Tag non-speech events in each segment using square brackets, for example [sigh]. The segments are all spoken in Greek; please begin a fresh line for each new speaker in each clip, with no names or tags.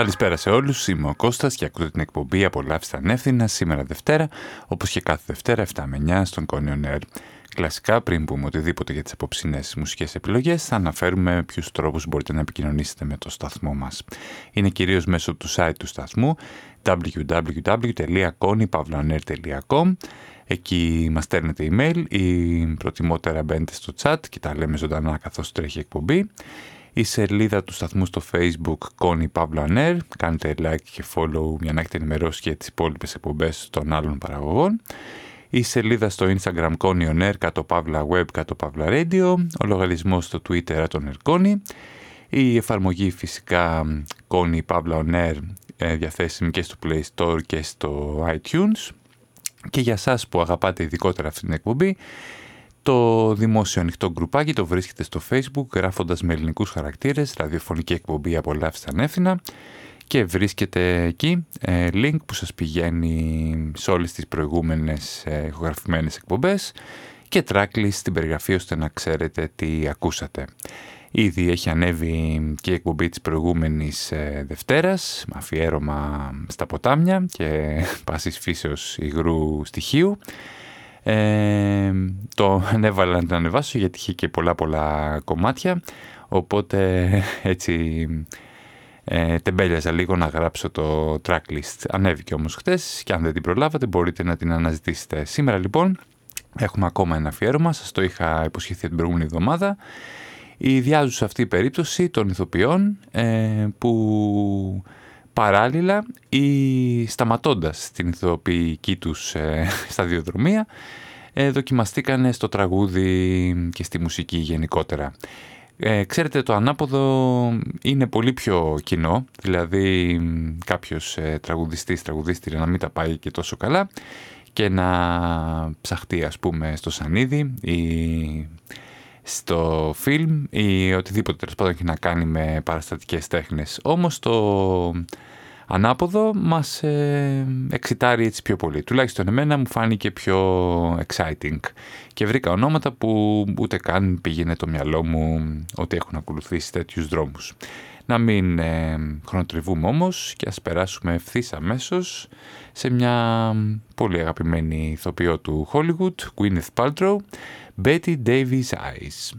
Καλησπέρα σε όλους, είμαι ο Κώστας και ακούτε την εκπομπή «Απολαύστε ανεύθυνα» σήμερα Δευτέρα, όπως και κάθε Δευτέρα 7 με 9 στον Κόνιον Air. Κλασικά, πριν πούμε οτιδήποτε για τις απόψινές μουσικές επιλογές, θα αναφέρουμε ποιους τρόπους μπορείτε να επικοινωνήσετε με το σταθμό μας. Είναι κυρίως μέσω του site του σταθμού www.konypavlaner.com Εκεί μας στέλνετε email ή προτιμότερα μπαίνετε στο chat και τα λέμε ζωντανά καθώς τρέχει εκπομπή η σελίδα του σταθμού στο facebook Connie Pablo Aner. Κάντε like και follow για να έχετε ενημερώσει και τις υπόλοιπες εκπομπές των άλλων παραγωγών. Η σελίδα στο instagram Connie On Air, κάτω παύλα web, κάτω παύλα radio. Ο λογαριασμός στο twitter τον Connie. Η εφαρμογή φυσικά Connie Pablo On Air ε, διαθέσιμη και στο Play Store και στο iTunes. Και για σας που αγαπάτε ειδικότερα αυτή την εκπομπή, το δημόσιο ανοιχτό γκρουπάκι το βρίσκεται στο facebook γράφοντας με ελληνικούς χαρακτήρες ραδιοφωνική εκπομπή απολαύστα ανέφηνα και βρίσκεται εκεί ε, link που σας πηγαίνει σε όλες τις προηγούμενες ε, ηχογραφημένες εκπομπές και tracklist στην περιγραφή ώστε να ξέρετε τι ακούσατε. Ήδη έχει ανέβει και η εκπομπή της προηγούμενης ε, Δευτέρας, με αφιέρωμα στα ποτάμια και πάσης φύσεως υγρού στοιχείου. Ε, το [laughs] ανέβαλα να το ανεβάσω γιατί είχε και πολλά πολλά κομμάτια οπότε [laughs] έτσι ε, τεμπέλιαζα λίγο να γράψω το tracklist. Ανέβηκε όμως χτες και αν δεν την προλάβατε μπορείτε να την αναζητήσετε. Σήμερα λοιπόν έχουμε ακόμα ένα αφιέρωμα, σας το είχα υποσχεθεί την προηγούμενη εβδομάδα. Η διάζουσα αυτή η περίπτωση των ηθοποιών ε, που παράλληλα ή σταματώντας την ηθοποιική τους ε, [laughs] σταδιοδρομία ε, δοκιμαστήκανε στο τραγούδι και στη μουσική γενικότερα. Ε, ξέρετε το ανάποδο είναι πολύ πιο κοινό, δηλαδή κάποιος ε, τραγουδιστής, τραγουδίστρια να μην τα πάει και τόσο καλά και να ψαχτεί ας πούμε στο σανίδι ή στο φιλμ ή οτιδήποτε τέλος πάντων έχει να κάνει με παραστατικές τέχνες. Όμως το ανάποδο μας ε, εξητάρει έτσι πιο πολύ. Τουλάχιστον εμένα μου φάνηκε πιο exciting και βρήκα ονόματα που ούτε καν πήγαινε το μυαλό μου ότι έχουν ακολουθήσει τέτοιους δρόμους. Να μην ε, χρονοτριβούμε όμως και ας περάσουμε ευθύς αμέσως σε μια πολύ αγαπημένη ηθοποιό του Hollywood, Gwyneth Paltrow, Betty Davis Eyes.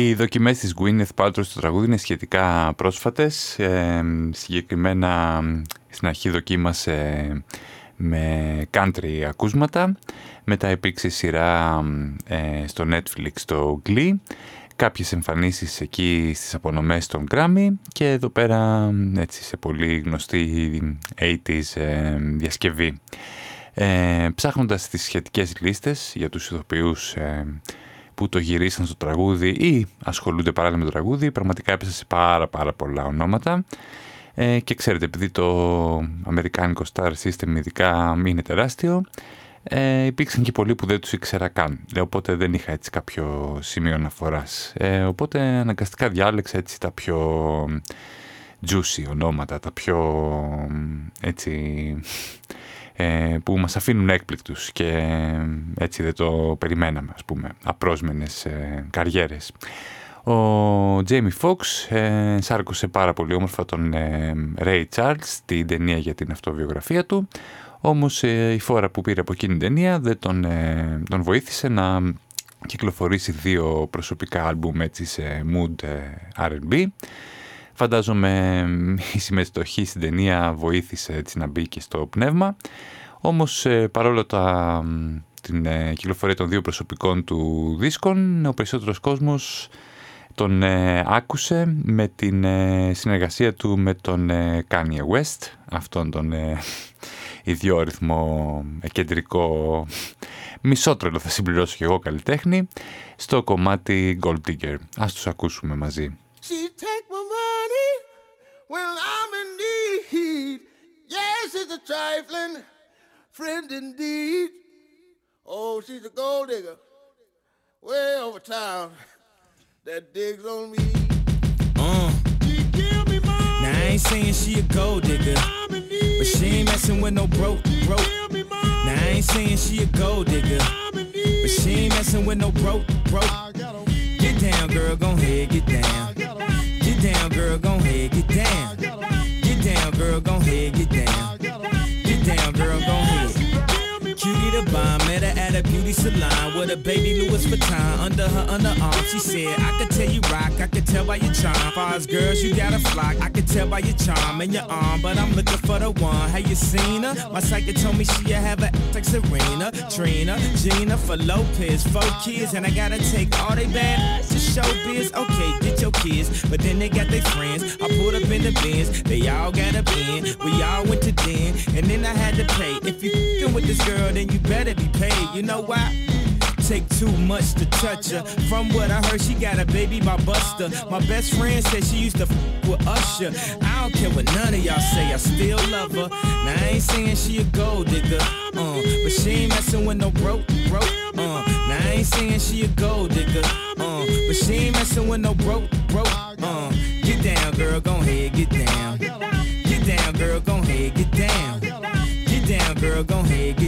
Οι δοκιμές της Gwyneth Paltrow στο τραγούδι είναι σχετικά πρόσφατες. Ε, συγκεκριμένα στην αρχή δοκίμασε με country ακούσματα. Μετά υπήρξε σειρά ε, στο Netflix το Glee. Κάποιες εμφανίσεις εκεί στις απονομές των Grammy και εδώ πέρα έτσι σε πολύ γνωστή 80s ε, διασκευή. Ε, ψάχνοντας τις σχετικές λίστες για τους ηθοποιούς ε, που το γυρίσαν στο τραγούδι ή ασχολούνται παράλληλα με το τραγούδι, πραγματικά έπεσε σε πάρα πάρα πολλά ονόματα. Ε, και ξέρετε, επειδή το αμερικάνικο star system ειδικά είναι τεράστιο, ε, υπήρξαν και πολλοί που δεν τους ήξερα καν. Ε, οπότε δεν είχα έτσι κάποιο σημείο αναφοράς. Ε, οπότε αναγκαστικά διάλεξα έτσι τα πιο juicy ονόματα, τα πιο έτσι ε, που μας αφήνουν έκπληκτους και έτσι δεν το περιμέναμε ας πούμε, απρόσμενες ε, καριέρες. Ο Τζέιμι Φόξ ε, σάρκωσε πάρα πολύ όμορφα τον ε, Ray Charles την ταινία για την αυτοβιογραφία του όμως ε, η φόρα που πήρε από εκείνη την ταινία δεν τον, ε, τον βοήθησε να κυκλοφορήσει δύο προσωπικά άλμπουμ έτσι σε mood R&B Φαντάζομαι η συμμετοχή στην ταινία βοήθησε έτσι να μπει και στο πνεύμα. Όμως παρόλο τα, την κυκλοφορία των δύο προσωπικών του δίσκων, ο περισσότερος κόσμος τον ε, άκουσε με την ε, συνεργασία του με τον ε, Kanye West, αυτόν τον ε, [laughs] ιδιόρυθμο κεντρικό μισότρελο θα συμπληρώσω και εγώ καλλιτέχνη στο κομμάτι Gold Digger. Ας τους ακούσουμε μαζί. Friend indeed. Oh, she's a gold digger way over town. that digs on me. Uh. Me now I ain't saying she a gold digger, but she ain't messing with no broke, broke. Now I ain't saying she a gold digger, but she ain't messing with no broke, broke. Get down, girl, gon' head, get down. Get down, girl, gon' head, get down. Get down, girl, gon' head, get down. Beauty salon with a baby Louis Vuitton under her underarm. She said, I could tell you rock, I could tell by your charm. Far girls, you got a flock, I could tell by your charm and your arm. But I'm looking for the one. Have you seen her? My psychic told me she have a like Serena, Trina, Gina for Lopez, four kids, and I gotta take all they bad to show biz. Okay, get your kids, but then they got their friends. I pulled up in the bins, they all got a bin. We all went to den, and then I had to pay. If you fing with this girl, then you better be paid. You know why? Take too much to touch her. From what I heard, she got a baby by Buster. My best friend said she used to f with Usher. I don't care what none of y'all say, I still love her. Now I ain't saying she a gold digger, uh, but she ain't messing with no broke, broke, uh. Now I ain't saying she a gold digger, uh, but she ain't messing with no broke, broke, uh. Get down, girl, gon' head, get down. Get down, girl, gon' head, get down. Get down, girl, gon' head, get down.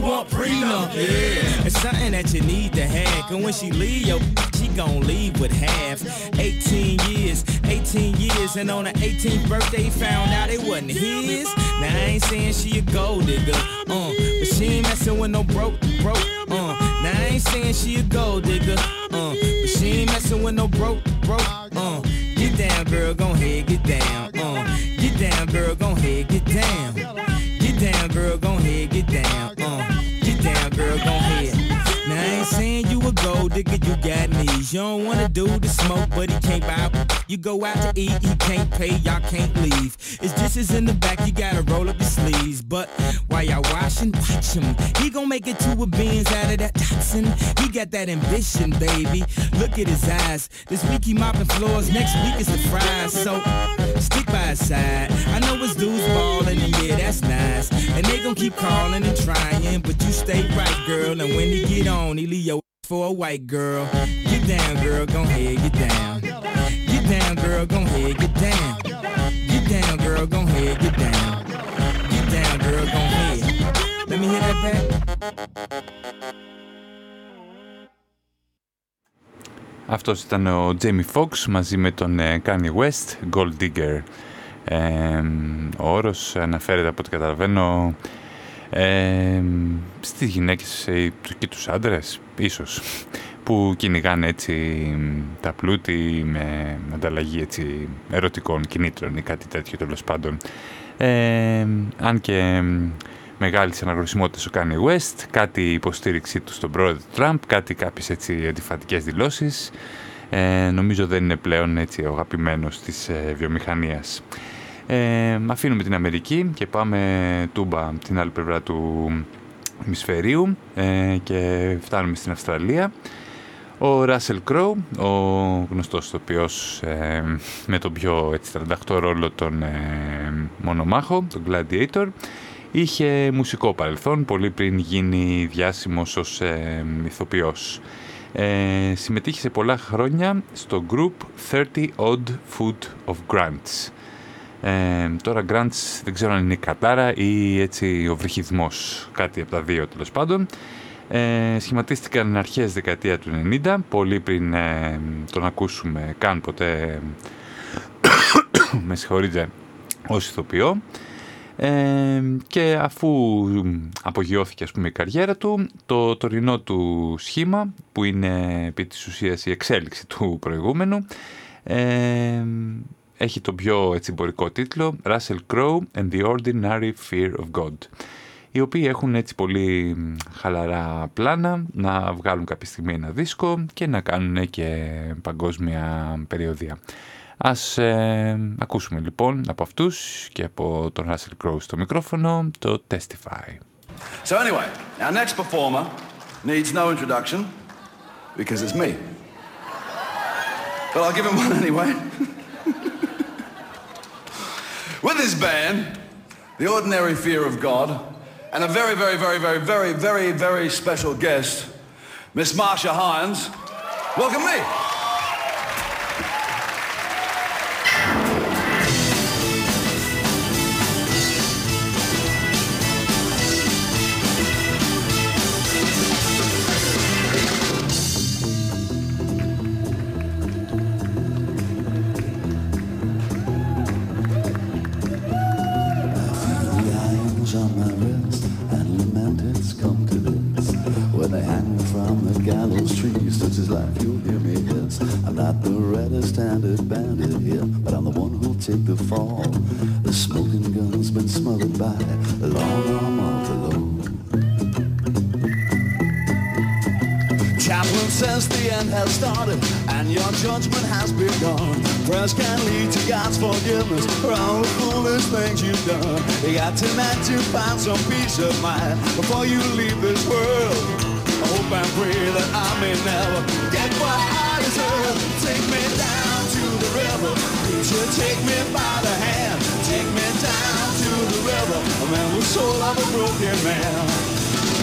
Want prenup. Yeah. It's something that you need to have. And when she leave, yo, she gon' leave with half. 18 years, 18 years, and on her 18th birthday, found out it wasn't his. Now I ain't saying she a gold digger, uh, but she ain't messing with no broke, broke, uh. Now I ain't saying she a gold digger, uh, but she ain't messing with no broke, broke, uh. Get down, girl, gon' head, get down, uh. Get down, girl, gon' head, get down. Girl, gon' head, get down, uh. Get down, girl, gon' head. Now I ain't saying you a gold digger, you got knees. You don't wanna do the smoke, but he can't buy. You go out to eat, he can't pay, y'all can't leave. It's dishes in the back, you gotta roll up your sleeves. But while y'all washing, watch him. He gon' make it to a beans out of that toxin. He got that ambition, baby. Look at his eyes. This week he mopping floors, next week is the fries. So stick by his side. I know his dudes ballin', and yeah, that's nice. And they gon' keep calling and trying, but you stay right, girl. And when he get on, he leave your for a white girl. Get down, girl, go ahead, get down. Get down, girl, go ahead, get down. Get down, girl, go ahead, get down. Get down, girl, go ahead. Let me hear that back.
Αυτός ήταν ο Jamie Foxx μαζί με τον Kanye West, Gold Digger. Ε, ο όρος αναφέρεται από ό,τι καταλαβαίνω ε, στις γυναίκες και τους άντρες, ίσως, που κυνηγάνε έτσι τα πλούτη με ανταλλαγή έτσι, ερωτικών κινήτρων ή κάτι τέτοιο τέλος πάντων. Ε, αν και μεγάλης αναγνωσιμότητα ο Kanye West, κάτι υποστήριξή του στον πρόεδρο Τραμπ, κάτι κάποιες έτσι αντιφατικές δηλώσεις. Ε, νομίζω δεν είναι πλέον έτσι ο αγαπημένος της ε, βιομηχανίας. Ε, αφήνουμε την Αμερική και πάμε τούμπα την άλλη πλευρά του ημισφαιρίου ε, και φτάνουμε στην Αυστραλία. Ο Ράσελ Κρόου, ο γνωστός τοπιός ε, με τον πιο έτσι, τρανταχτό ρόλο τον ε, μονομάχο, τον Gladiator, είχε μουσικό παρελθόν πολύ πριν γίνει διάσημος ως ε, ηθοποιός. Ε, συμμετείχε σε πολλά χρόνια στο group 30 Odd Foot of Grants ε, τώρα Grants δεν ξέρω αν είναι η κατάρα ή έτσι ο βρυχισμός, κάτι από τα δύο τέλος πάντων. Ε, σχηματίστηκαν αρχές δεκαετία του 90, πολύ πριν ε, τον ακούσουμε καν ποτέ, [coughs] με συγχωρείτε, ως ηθοποιό. Ε, και αφού απογειώθηκε ας πούμε η καριέρα του, το τωρινό του σχήμα, που είναι επί της ουσίας η εξέλιξη του προηγούμενου, ε, έχει τον πιο έτσι, εμπορικό τίτλο Russell Crowe and the Ordinary Fear of God οι οποίοι έχουν έτσι πολύ χαλαρά πλάνα να βγάλουν κάποια στιγμή ένα δίσκο και να κάνουν και παγκόσμια περιοδία. Ας ε, ακούσουμε λοιπόν από αυτούς και από τον Russell Crowe στο μικρόφωνο το Testify.
So anyway, our next performer needs no introduction because it's me. But I'll give him one anyway. [laughs] with his band, The Ordinary Fear of God, and a very, very, very, very, very, very, very special guest, Miss Marsha Hines. Welcome me. take the fall. The smoking gun's been smothered by the long arm of the law. Chaplain says the end has started and your judgment has begun. Prayers can lead to God's forgiveness for all the foolish things you've done. You got tonight to find some peace of mind before you leave this world. I hope and pray that I may never Preacher, take me by the hand. Take me down to the river. A man with soul of a broken man.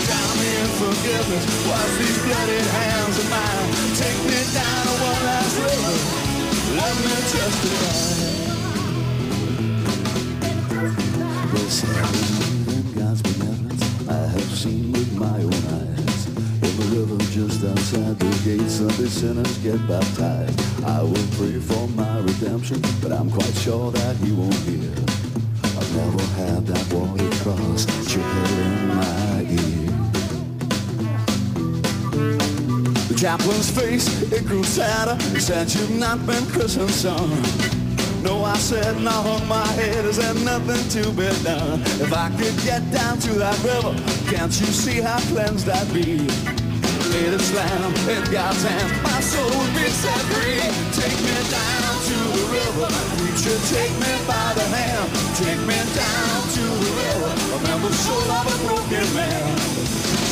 Drown me in forgiveness. Wash these bloody hands of mine. Take me down to one last river. Let me testify. God's just outside the gate, Sunday sinners get baptized. I will pray for my redemption, but I'm quite sure that he won't hear. I've never had that water cross in my ear. The chaplain's face, it grew sadder. He said, you've not been christened, son. No, I said, now on my head, is there nothing to be done? If I could get down to that river, can't you see how cleansed I'd be? Lay the slam in God's hand, my soul be set free. Take me down to the river, preacher, take me by the hand. Take me down to the river, remember the soul of a broken man.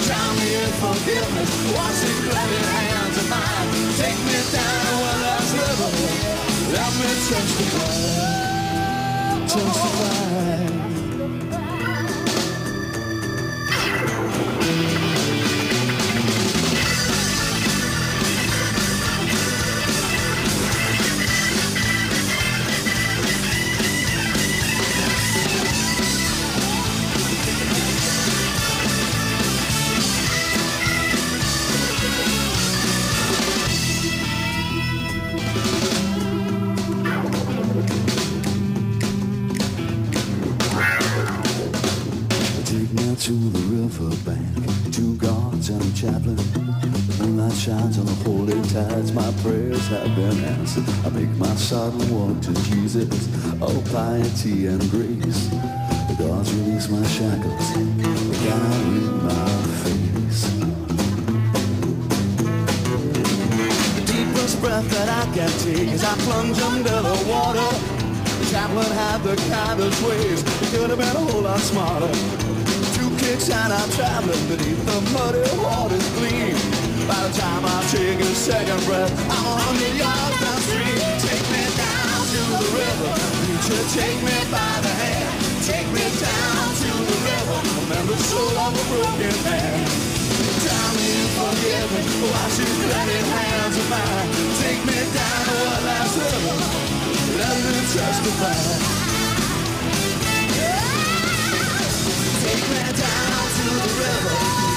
Drown me in forgiveness, wash these bloody hands of mine. Take me down to one last river. Let me testify, testify. piety and grace. The gods release my shackles, God in my face. The deepest breath that I can take as I plunge under the water. The chaplain had the kindest ways, he could have been a whole lot smarter. Two kicks and I'm traveling beneath the muddy water's gleam. By the time I take a second breath, I'm a hundred yards downstream. The river should take me by the hand, take me down to the river, and the soul of a broken man. Tell me and forgive me, wash these bloody hands of mine. Take me down to one last river, let me testify. Take me down to the river,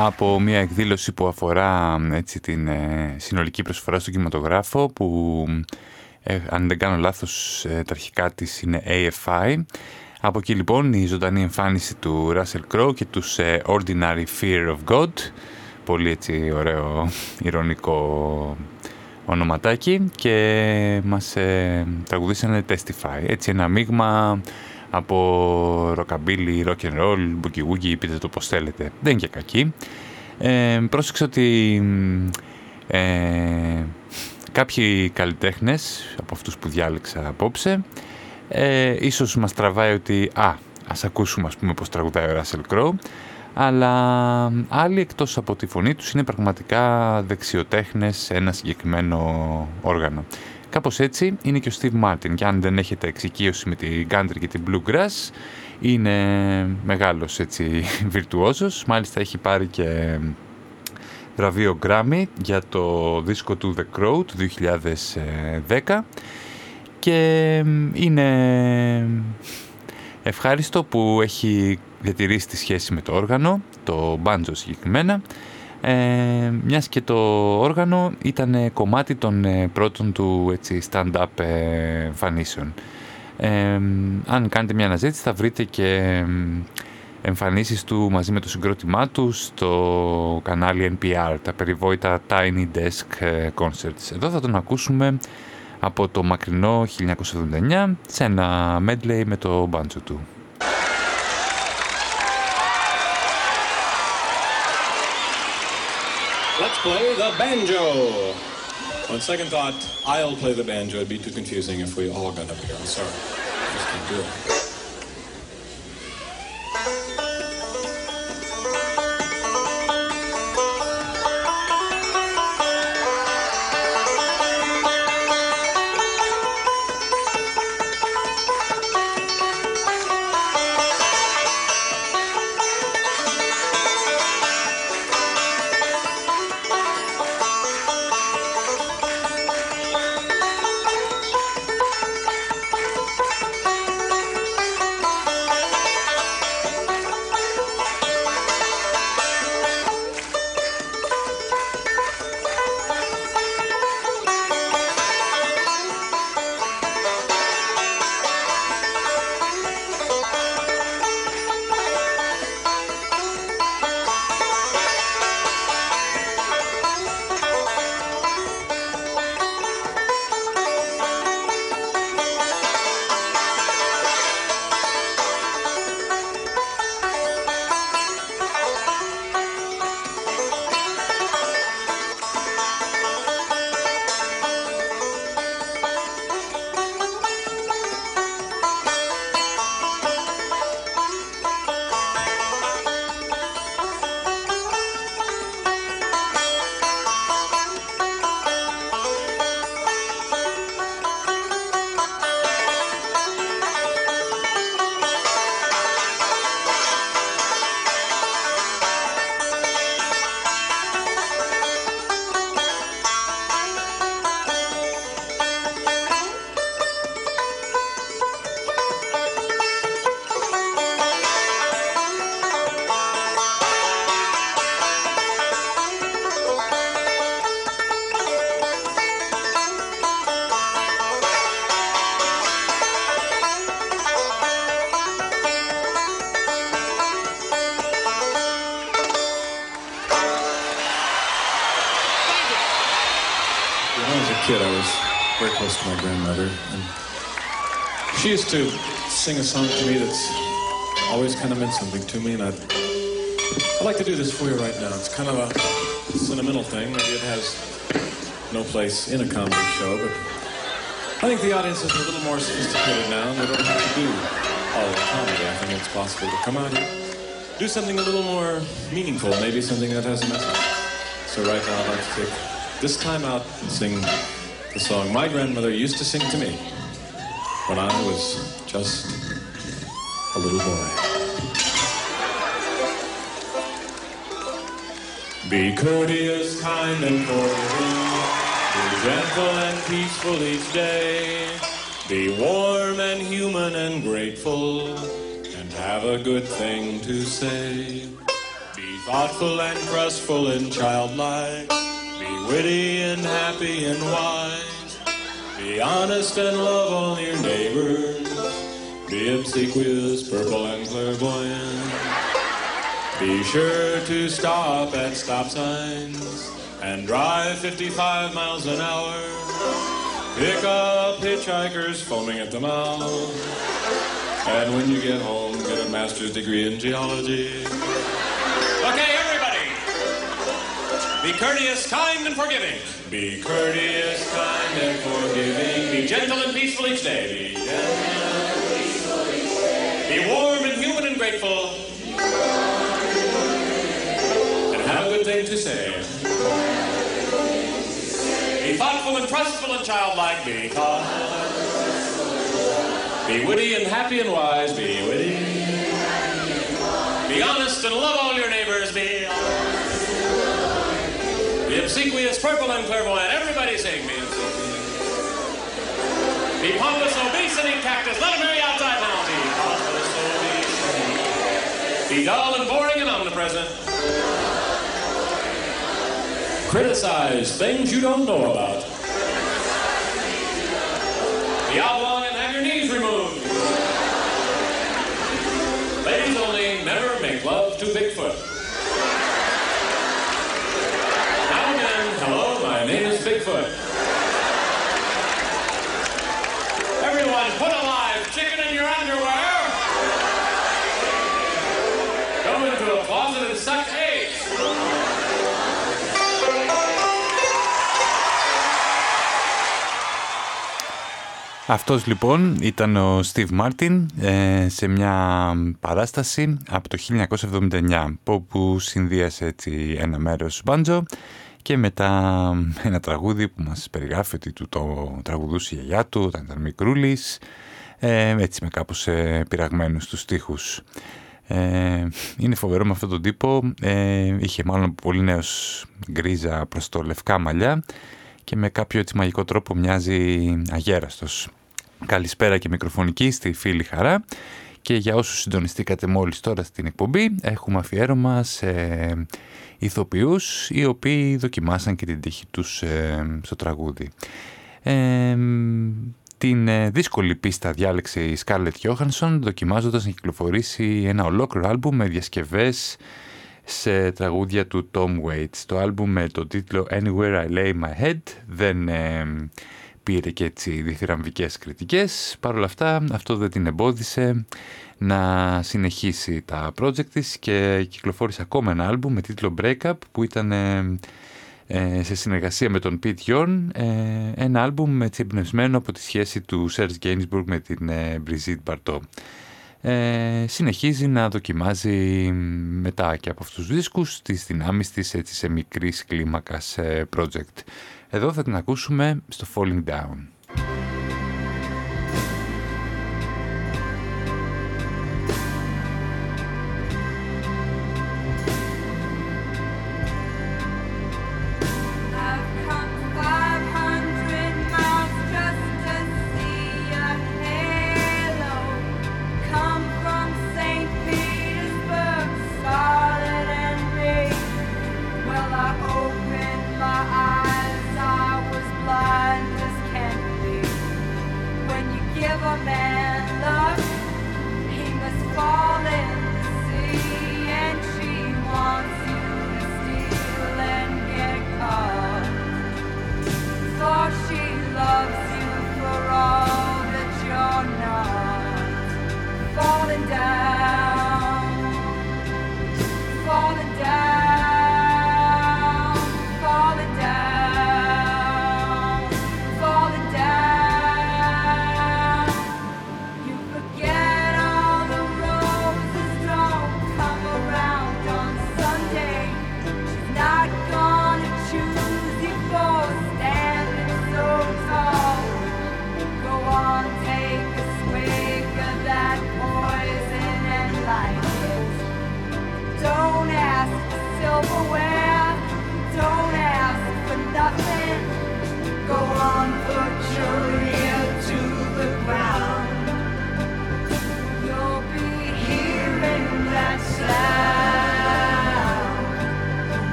από μια εκδήλωση που αφορά έτσι, την ε, συνολική προσφορά στον κινηματογράφο που ε, αν δεν κάνω λάθος ε, τα αρχικά της είναι AFI. Από εκεί λοιπόν η ζωντανή εμφάνιση του Russell Crowe και τους Ordinary Fear of God. Πολύ έτσι ωραίο ηρωνικό ονοματάκι και μας τραγουδήσανε Testify. Έτσι ένα μείγμα από rockabilly, rock and roll, boogie woogie, πείτε το πως θέλετε. Δεν είναι και κακή. Ε, πρόσεξα ότι ε, κάποιοι καλλιτέχνες από αυτούς που διάλεξα απόψε ε, ίσως μας τραβάει ότι α, ας ακούσουμε ας πούμε πως τραγουδάει ο Russell Crowe αλλά άλλοι εκτός από τη φωνή τους είναι πραγματικά δεξιοτέχνες σε ένα συγκεκριμένο όργανο. Κάπως έτσι είναι και ο Steve Martin. Και αν δεν έχετε εξοικείωση με την country και την bluegrass είναι μεγάλος έτσι [laughs] βιρτουόζος, μάλιστα έχει πάρει και βραβείο Grammy για το δίσκο του The Crow του 2010 και είναι ευχάριστο που έχει διατηρήσει τη σχέση με το όργανο, το banjo συγκεκριμένα ε, μιας και το όργανο ήταν κομμάτι των ε, πρώτων του έτσι, stand-up ε, εμφανίσεων. Ε, αν κάνετε μια αναζήτηση θα βρείτε και εμφανίσεις του μαζί με το συγκρότημά τους στο κανάλι NPR, τα περιβόητα Tiny Desk ε, Concerts. Εδώ θα τον ακούσουμε από το μακρινό 1979 σε ένα medley με το μπάντσο του.
Play the banjo. On second thought, I'll play the banjo. It'd be too confusing if we all got up here. I'm sorry. Just can't do it. Sing a song to me that's always kind of meant something to me, and I'd, I'd like to do this for you right now. It's kind of a sentimental thing. Maybe it has no place in a comedy show, but I think the audience is a little more sophisticated now, and they don't have to do all the comedy. I think it's possible to come out here, do something a little more meaningful, maybe something that has a message. So right now, I'd like to take this time out and sing the song my grandmother used to sing to me when I was just Be courteous, kind, and forgiving. Be gentle and peaceful each day. Be warm and human and grateful. And have a good thing to say. Be thoughtful and trustful and childlike. Be witty and happy and wise. Be honest and love all your neighbors. Be obsequious, purple and clairvoyant. Be sure to stop at stop signs and drive 55 miles an hour. Pick up hitchhikers foaming at the mouth. And when you get home, get a master's degree in geology. Okay, everybody. Be courteous, kind, and forgiving. Be courteous, kind, and forgiving. Be gentle and peaceful each day. Be gentle and peaceful each day. Be warm thing to say. Be thoughtful and trustful and childlike. Be thoughtful. Be witty and happy and wise. Be witty. Be honest and love all your neighbors. Be Be obsequious, purple and clairvoyant. Everybody sing. Be Be pompous, obese, and eat cactus. Let them you outside now. Be dull Criticize things you don't know about. Be oblong and have your knees removed. Ladies only, never make love to Bigfoot.
Αυτός λοιπόν ήταν ο Steve Martin ε, σε μια παράσταση από το 1979 όπου συνδύασε έτσι ένα μέρος μπάντζο και μετά ένα τραγούδι που μας περιγράφει ότι του το τραγουδούσε η γιαγιά του όταν ήταν μικρούλης ε, έτσι με κάπως ε, πειραγμένους τους στίχους. Ε, είναι φοβερό με αυτόν τον τύπο, ε, είχε μάλλον πολύ νέος γκρίζα προς το λευκά μαλλιά και με κάποιο έτσι μαγικό τρόπο μοιάζει αγέραστος. Καλησπέρα και μικροφωνική στη φίλη Χαρά και για όσους συντονιστήκατε μόλις τώρα στην εκπομπή έχουμε αφιέρωμα σε ηθοποιούς οι οποίοι δοκιμάσαν και την τύχη τους ε, στο τραγούδι. Ε, την ε, δύσκολη πίστα διάλεξε η Scarlett Johansson δοκιμάζοντας να κυκλοφορήσει ένα ολόκληρο άλμπουμ με διασκευές σε τραγούδια του Tom Waits. Το άλμπουμ με το τίτλο Anywhere I Lay My Head δεν πήρε και έτσι διθυραμβικές κριτικές. Παρ' όλα αυτά αυτό δεν την εμπόδισε να συνεχίσει τα project της και κυκλοφόρησε ακόμα ένα άλμπουμ με τίτλο Breakup που ήταν ε, σε συνεργασία με τον Pete Yorn ε, ένα άλμπουμ έτσι εμπνευσμένο από τη σχέση του Serge Gainsbourg με την ε, Brigitte Bardot. Ε, συνεχίζει να δοκιμάζει μετά και από αυτούς τους δίσκους τις δυνάμεις της έτσι σε μικρής κλίμακας project. Εδώ θα την ακούσουμε στο Falling Down.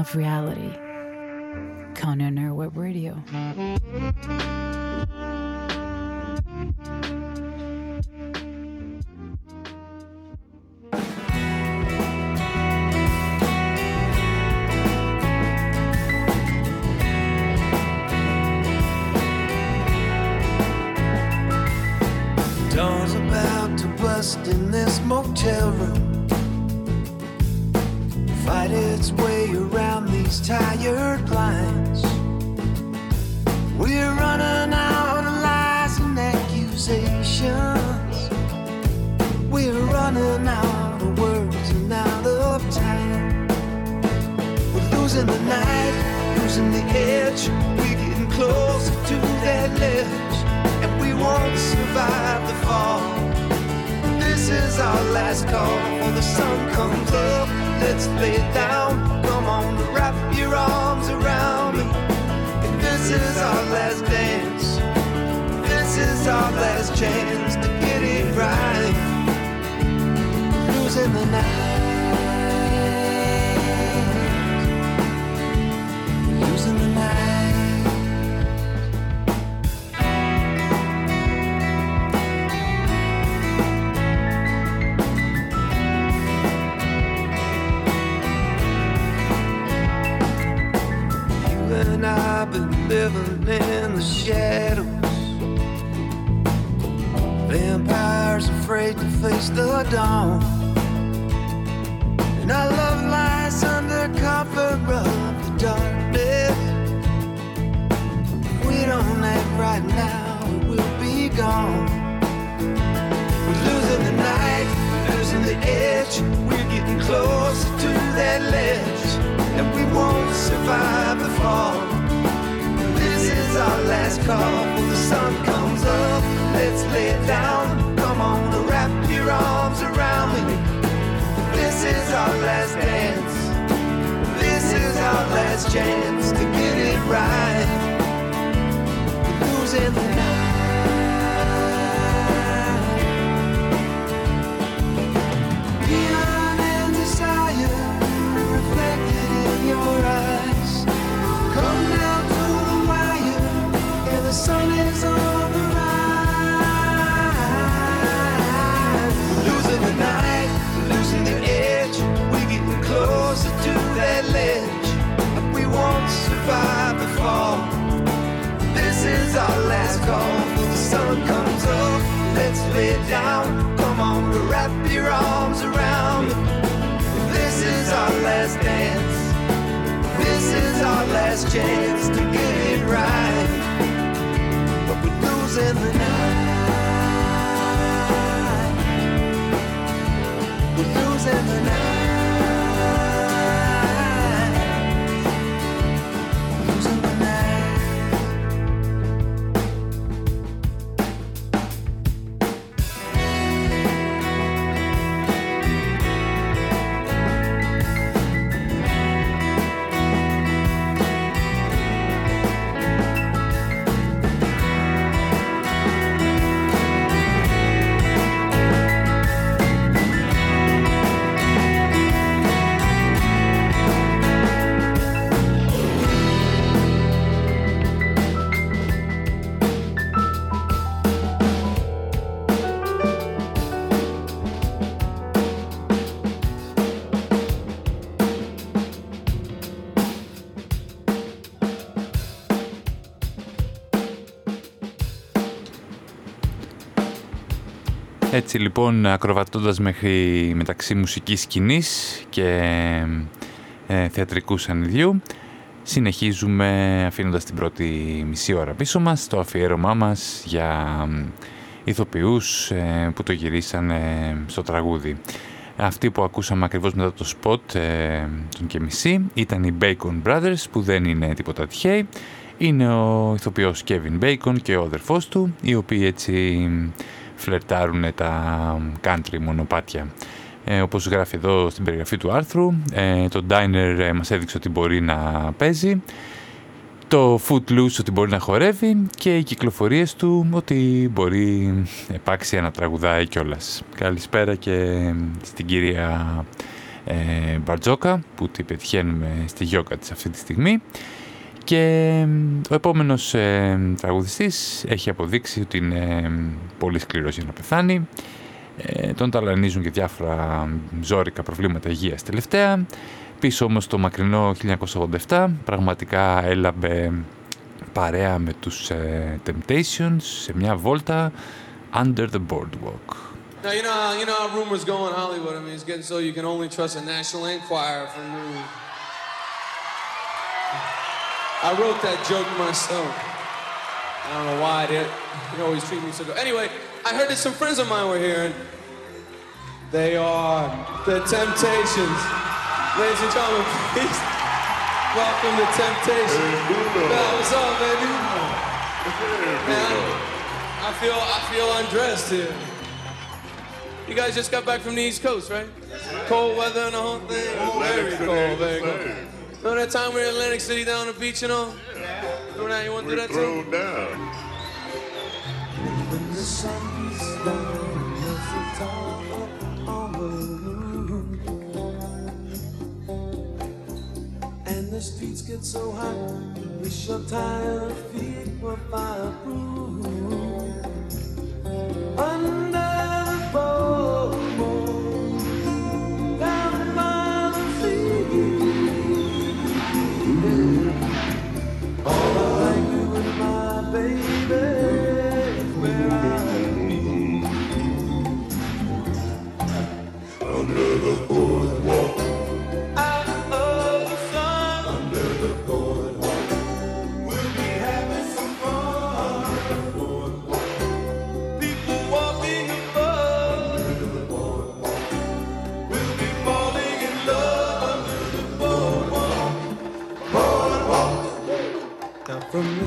Of reality.
Our last dance. This is our last chance to get it right. Losing the night. Call. When the sun comes up, let's lay down. Come on, wrap your arms around. This is our last dance. This is our last chance to get it right. But we're losing the night. We're losing the night.
Έτσι λοιπόν ακροβατώντας μέχρι μεταξύ μουσικής σκηνής και ε, θεατρικούς σανιδιού συνεχίζουμε αφήνοντας την πρώτη μισή ώρα πίσω μας το αφιέρωμά μας για ηθοποιούς ε, που το γυρίσανε στο τραγούδι. Αυτοί που ακούσαμε ακριβώς μετά το σποτ ε, τον και μισή ήταν οι Bacon Brothers που δεν είναι τίποτα τυχαίοι. Είναι ο ηθοποιός Kevin Bacon και ο αδερφός του οι οποίοι έτσι φλερτάρουν τα country μονοπάτια. Ε, όπως γράφει εδώ στην περιγραφή του άρθρου, ε, το Diner ε, μας έδειξε ότι μπορεί να παίζει το Footloose ότι μπορεί να χορεύει και οι κυκλοφορίες του ότι μπορεί επάξει να τραγουδάει κιόλας. Καλησπέρα και στην κυρία ε, Μπαρτζόκα που την πετυχαίνουμε στη γιόκα της αυτή τη στιγμή και ο επόμενος ε, τραγουδιστής έχει αποδείξει ότι είναι πολύ σκληρός για να πεθάνει ε, τον ταλανίζουν και διάφορα ζώρικα προβλήματα υγείας τελευταία πίσω όμως το μακρινό 1987 πραγματικά έλαμπε παρέα με τους ε, Temptations σε μια βόλτα Under the Boardwalk.
Now, you know, you know how rumors go in Hollywood. I mean, it's getting so you can only trust a National Enquirer for news. I wrote that joke myself. I don't know why I did. You always treat me so good. Anyway, I heard that some friends of mine were here, and they are the Temptations. Ladies and gentlemen, please welcome the Temptations. Hey, what's up, baby? Man, I feel I feel undressed here. You guys just got back from the East Coast, right? Cold weather and the whole thing. Very cold. Remember that time we were in Atlantic City down on the beach, you know? Yeah. Remember that? You want to do that too?
down.
And the streets get so hot, wish your tired feet were fireproof.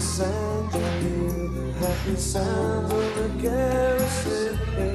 sounds hear the happy sounds of the garrison.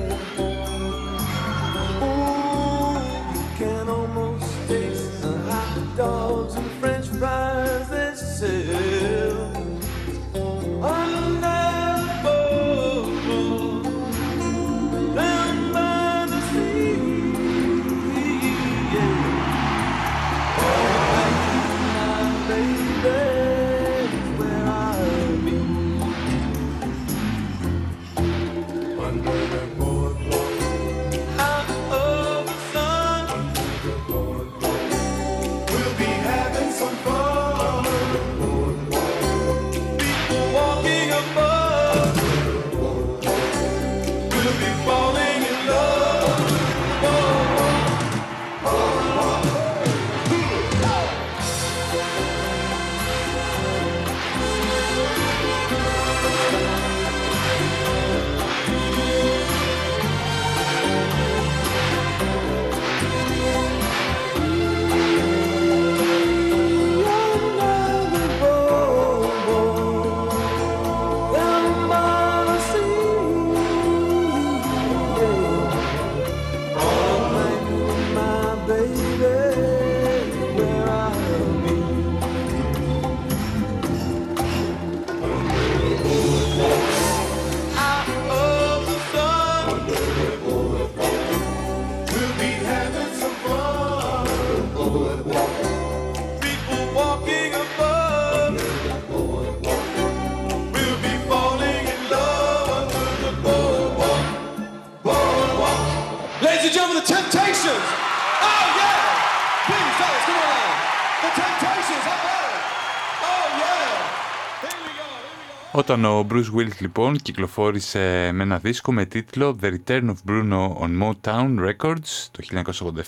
Όταν ο Bruce Willis λοιπόν κυκλοφόρησε με ένα δίσκο με τίτλο The Return of Bruno on Motown Records το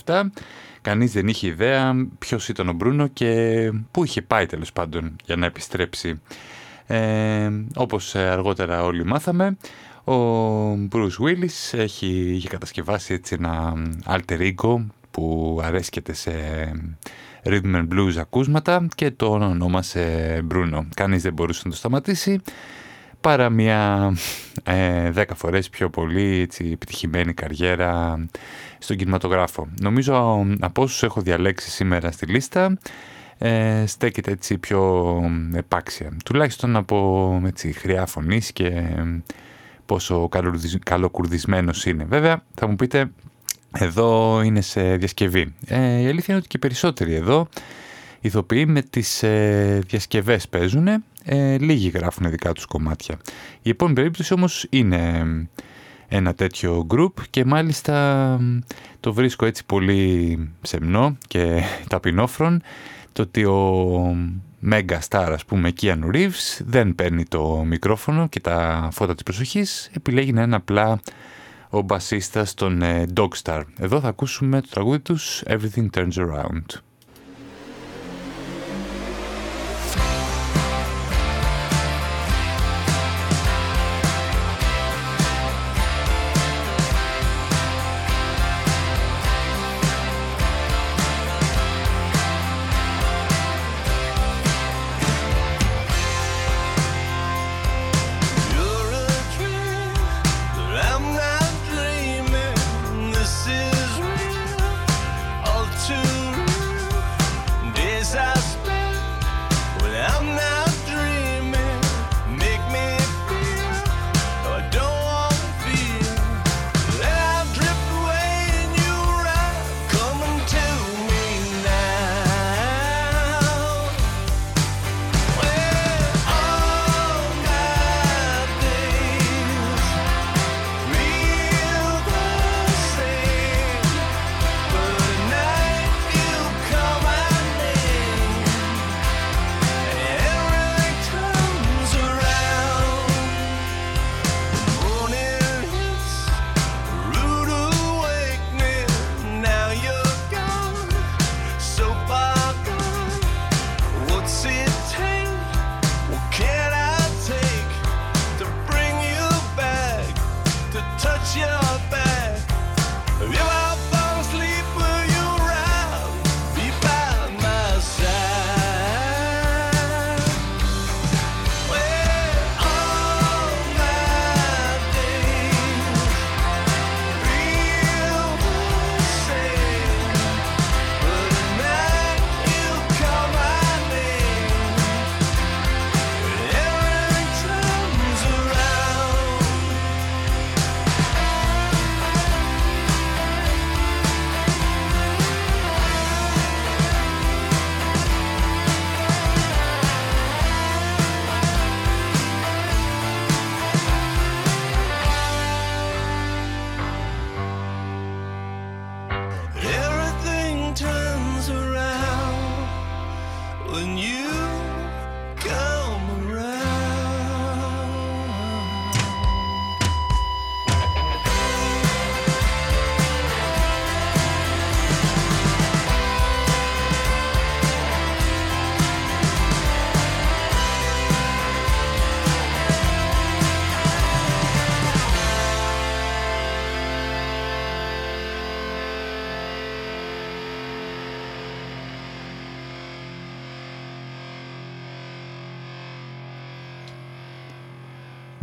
1987 κανείς δεν είχε ιδέα ποιος ήταν ο Μπρούνο και πού είχε πάει τέλος πάντων για να επιστρέψει. Ε, όπως αργότερα όλοι μάθαμε, ο Bruce Willis έχει, είχε κατασκευάσει έτσι ένα alter ego που αρέσκεται σε rhythm and blues ακούσματα και το ονόμασε Bruno. Κανείς δεν μπορούσε να το σταματήσει παρά μια ε, δέκα φορές πιο πολύ έτσι, επιτυχημένη καριέρα στον κινηματογράφο. Νομίζω από όσους έχω διαλέξει σήμερα στη λίστα ε, στέκεται έτσι πιο επάξια. Τουλάχιστον από έτσι, χρειά φωνής και πόσο καλοκουρδισμένος είναι. Βέβαια θα μου πείτε εδώ είναι σε διασκευή. Ε, η αλήθεια είναι ότι και οι περισσότεροι εδώ ηθοποιοί με τις ε, διασκευές παίζουν, ε, λίγοι γράφουν δικά τους κομμάτια. Η επόμενη περίπτωση όμως είναι ένα τέτοιο group και μάλιστα το βρίσκω έτσι πολύ σεμνό και [laughs] ταπεινόφρον το ότι ο Mega Star ας πούμε Keanu Reeves δεν παίρνει το μικρόφωνο και τα φώτα της προσοχής επιλέγει να είναι απλά ο μπασίστας των ε, Dogstar. Εδώ θα ακούσουμε το τραγούδι τους Everything Turns Around.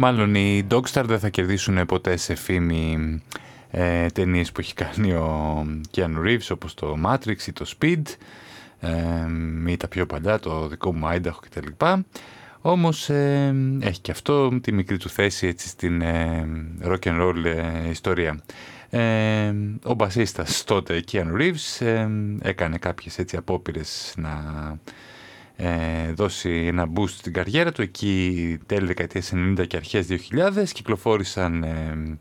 Μάλλον οι Dogstar δεν θα κερδίσουν ποτέ σε φήμη ε, ταινίες που έχει κάνει ο Keanu Reeves όπως το Matrix ή το Speed ε, ή τα πιο παλιά, το δικό μου Idaho κτλ. Όμως ε, έχει και αυτό τη μικρή του θέση έτσι, στην ε, rock and roll ε, ιστορία. Ε, ο μπασίστας τότε Keanu Reeves έκανε κάποιες έτσι απόπειρες να ε, δώσει ένα boost στην καριέρα του. Εκεί τέλη δεκαετίας 90 και αρχές 2000 κυκλοφόρησαν ε,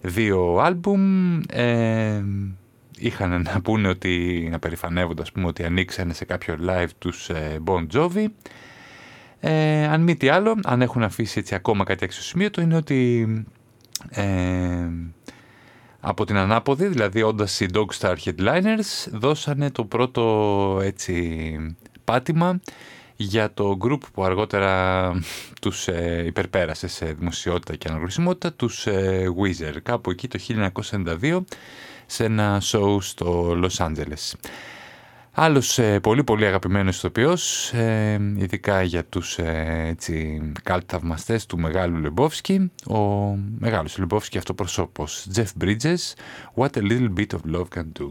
δύο άλμπουμ. Ε, είχαν να πούνε ότι, να περηφανεύονται ας πούμε, ότι ανοίξανε σε κάποιο live τους ε, Bon Jovi. Ε, αν μη τι άλλο, αν έχουν αφήσει έτσι ακόμα κάτι αξιοσημείωτο είναι ότι ε, από την ανάποδη, δηλαδή όντας οι Dogstar Headliners, δώσανε το πρώτο έτσι πάτημα για το group που αργότερα τους ε, υπερπέρασε σε δημοσιότητα και αναγνωρισιμότητα, τους ε, Weezer, κάπου εκεί το 1992 σε ένα show στο Los Angeles. Άλλος ε, πολύ πολύ αγαπημένος ηθοποιός, ε, ειδικά για τους ε, έτσι, θαυμαστές του μεγάλου Λεμπόφσκι, ο μεγάλος Λεμπόφσκι αυτοπροσώπος Jeff Bridges, What a little bit of love can do.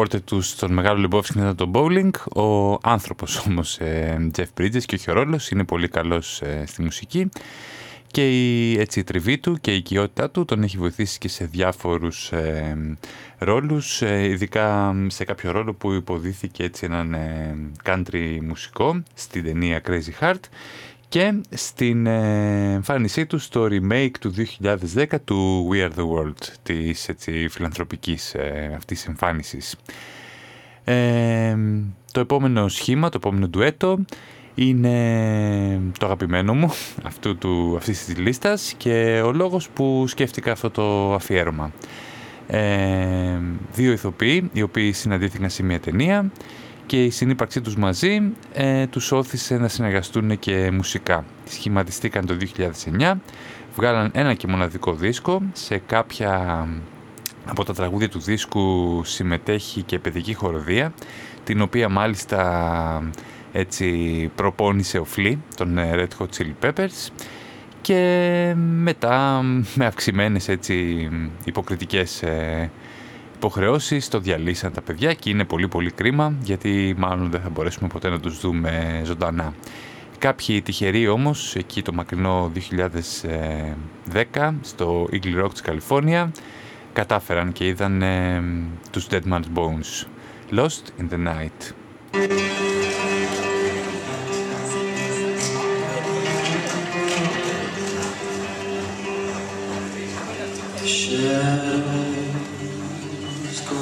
Φόρτε τους στον Μεγάλο Λεμπόφσκι να ήταν το bowling, ο άνθρωπος [laughs] όμως ε, Jeff Bridges και όχι ο ρόλος, είναι πολύ καλός ε, στη μουσική. Και η, έτσι, η τριβή του και η οικειότητά του τον έχει βοηθήσει και σε διάφορους ε, ρόλους, ε, ειδικά σε κάποιο ρόλο που υποδίθηκε έτσι έναν ε, country μουσικό στην ταινία Crazy Heart και στην ε, εμφάνισή του στο remake του 2010 του We Are The World, της έτσι, φιλανθρωπικής ε, αυτής εμφάνισης. Ε, το επόμενο σχήμα, το επόμενο ντουέτο είναι το αγαπημένο μου [laughs] αυτού του, αυτής της λίστας και ο λόγος που σκέφτηκα αυτό το αφιέρωμα. Ε, δύο ηθοποιοί οι οποίοι συναντήθηκαν σε μια ταινία και η συνύπαρξή τους μαζί ε, τους όθησε να συνεργαστούν και μουσικά. Σχηματιστήκαν το 2009, βγάλαν ένα και μοναδικό δίσκο, σε κάποια από τα τραγούδια του δίσκου συμμετέχει και παιδική χοροδία, την οποία μάλιστα έτσι προπόνησε ο Flea, τον ε, Red Hot Chili Peppers και μετά με αυξημένες έτσι υποκριτικές ε, υποχρεώσεις το διαλύσαν τα παιδιά και είναι πολύ πολύ κρίμα γιατί μάλλον δεν θα μπορέσουμε ποτέ να τους δούμε ζωντανά. Κάποιοι τυχεροί όμως εκεί το μακρινό 2010 στο Eagle Rock της Καλιφόρνια κατάφεραν και είδαν ε, τους Dead Man's Bones Lost in the Night.
Shadows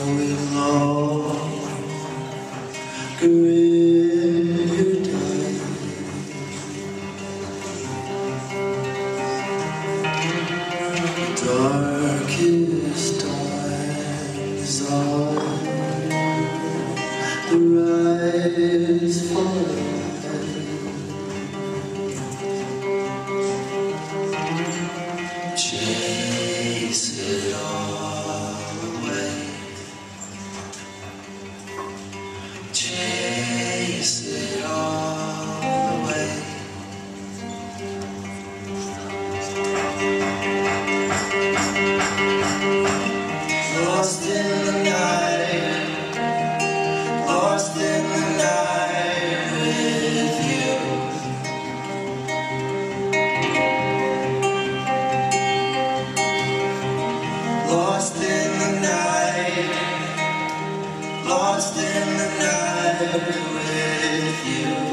going long, greater. Darkest the rise for you.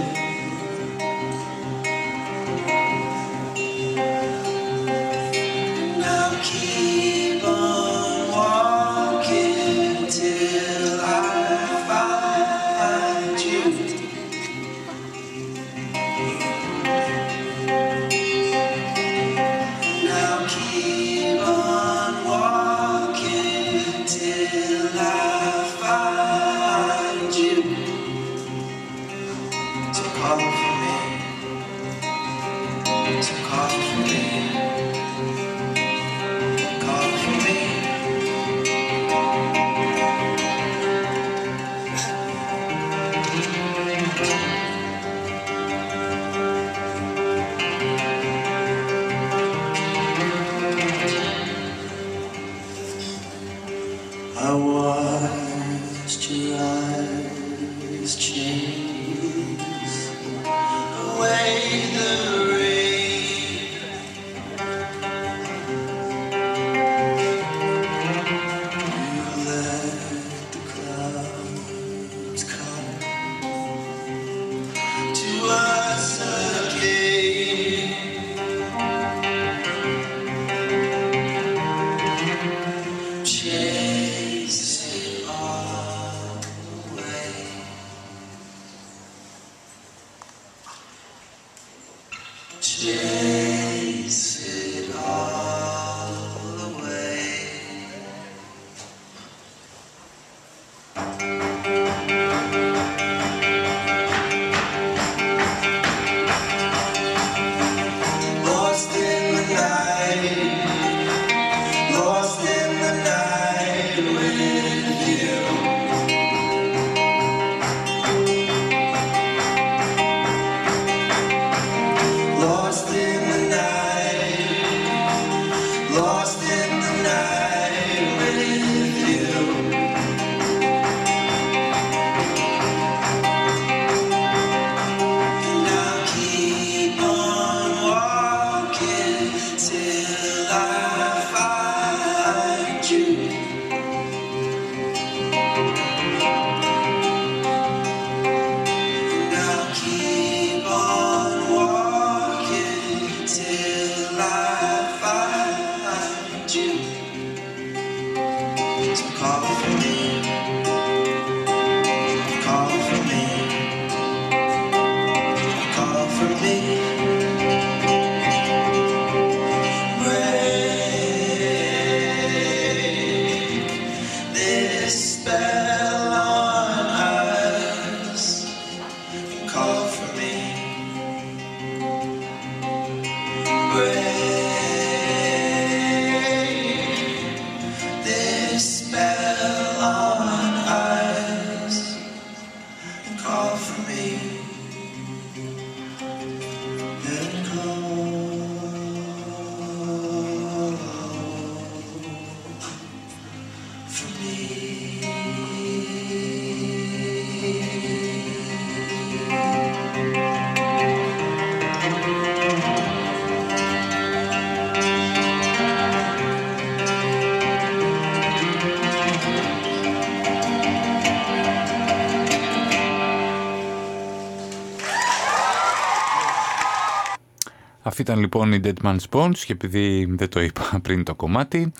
Αυτή ήταν λοιπόν η Dead Man's Bones και επειδή δεν το είπα [laughs] πριν το κομμάτι,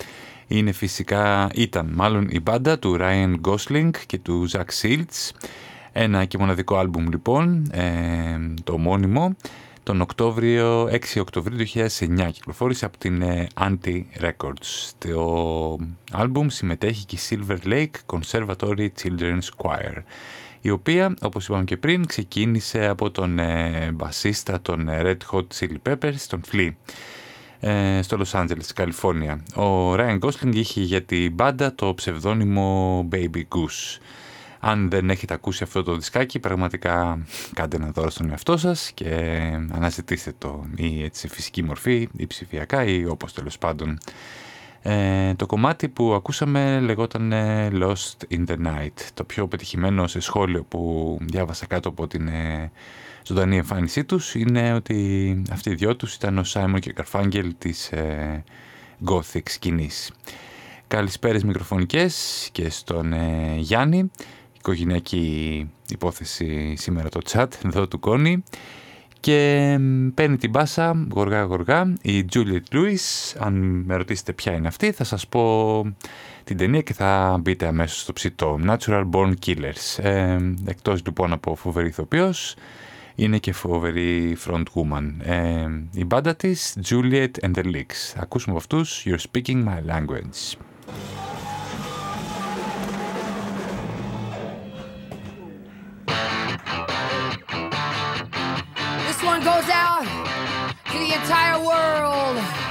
είναι φυσικά, ήταν μάλλον η μπάντα του Ryan Gosling και του Zach Shields. Ένα και μοναδικό άλμπουμ λοιπόν, ε, το ομώνυμο, τον Οκτώβριο, 6 Οκτωβρίου 2009 κυκλοφόρησε από την ε, Anti Records. Το άλμπουμ συμμετέχει και η Silver Lake Conservatory Children's Choir η οποία, όπως είπαμε και πριν, ξεκίνησε από τον ε, μπασίστα των Red Hot Chili Peppers, τον Flea, ε, στο Los Angeles, Καλιφόρνια. Ο Ryan Gosling είχε για την μπάντα το ψευδόνυμο Baby Goose. Αν δεν έχετε ακούσει αυτό το δισκάκι, πραγματικά κάντε ένα δώρο στον εαυτό σας και αναζητήστε το ή έτσι φυσική μορφή ή ψηφιακά ή όπως τέλος πάντων. Ε, το κομμάτι που ακούσαμε λεγόταν ε, Lost in the Night. Το πιο πετυχημένο σε σχόλιο που διάβασα κάτω από την ε, ζωντανή εμφάνισή τους είναι ότι αυτοί οι δυο τους ήταν ο Σάιμον και ο Καρφάγγελ της ε, Gothic σκηνής. Καλησπέρες μικροφωνικές και στον ε, Γιάννη, οικογενειακή υπόθεση σήμερα το chat εδώ του Κόνη και παίρνει την μπάσα γοργά γοργά η Juliet Lewis. Αν με ρωτήσετε ποια είναι αυτή θα σας πω την ταινία και θα μπείτε αμέσως στο ψητό. Natural Born Killers. Ε, εκτός λοιπόν από φοβερή ηθοποιός είναι και φοβερή front woman ε, η μπάντα της Juliet and the Leaks. Ακούσουμε από αυτούς You're Speaking My Language
the entire world.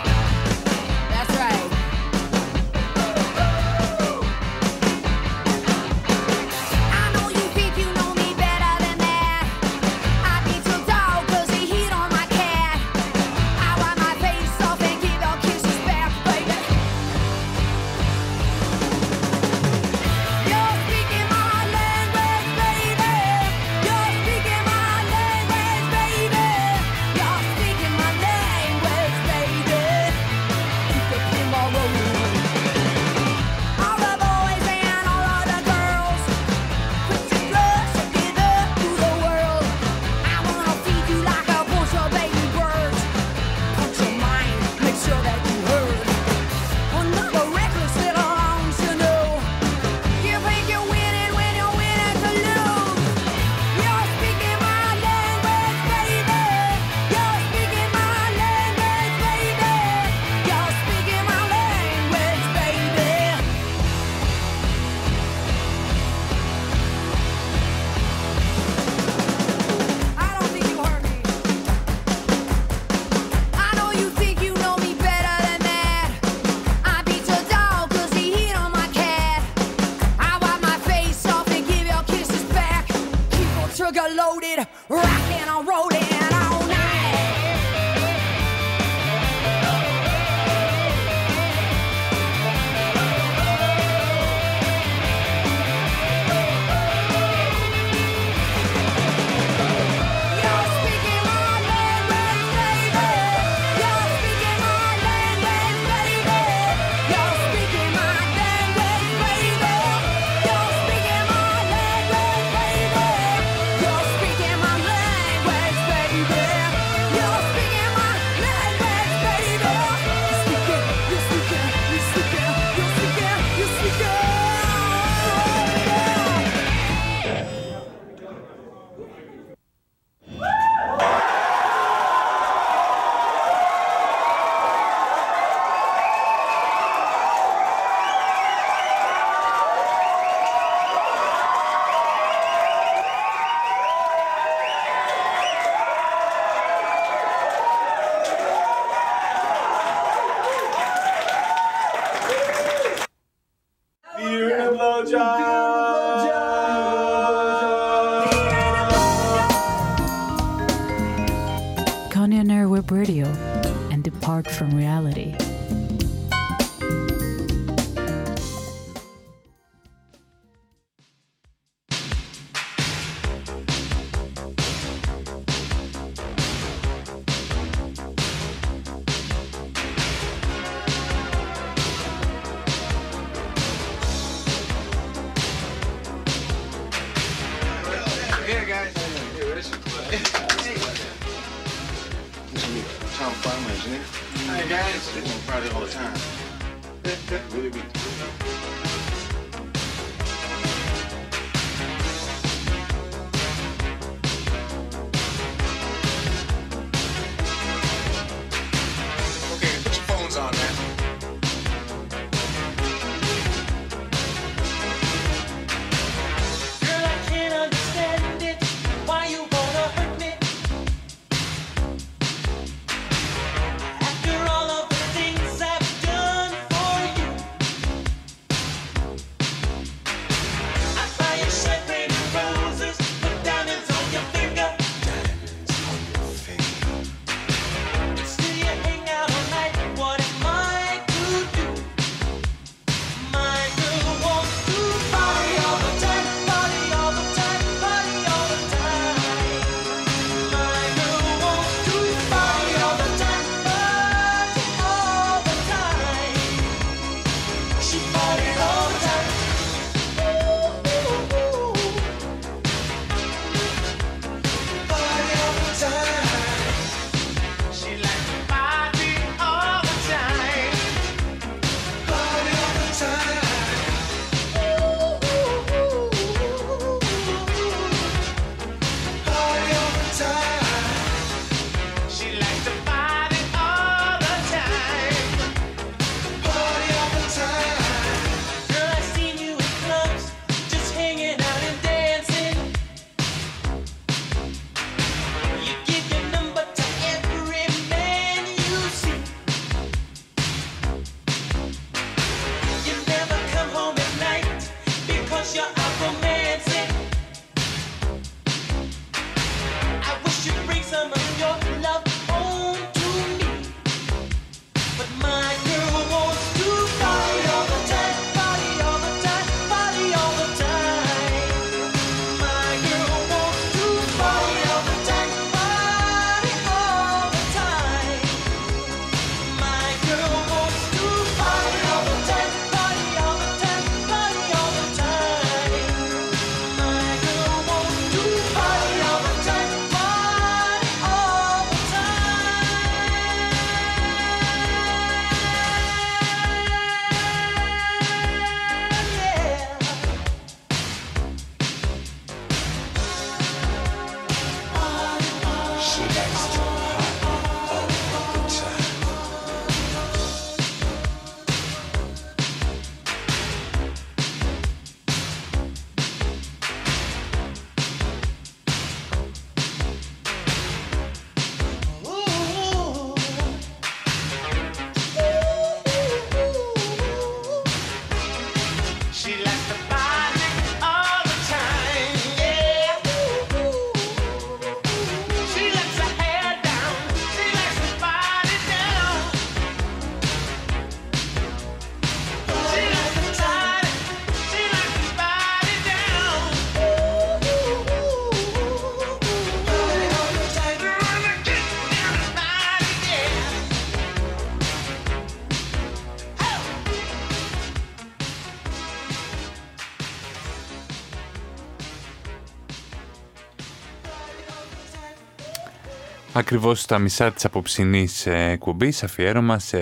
Ακριβώς στα μισά της απόψινής ε, εκπομπής αφιέρωμα σε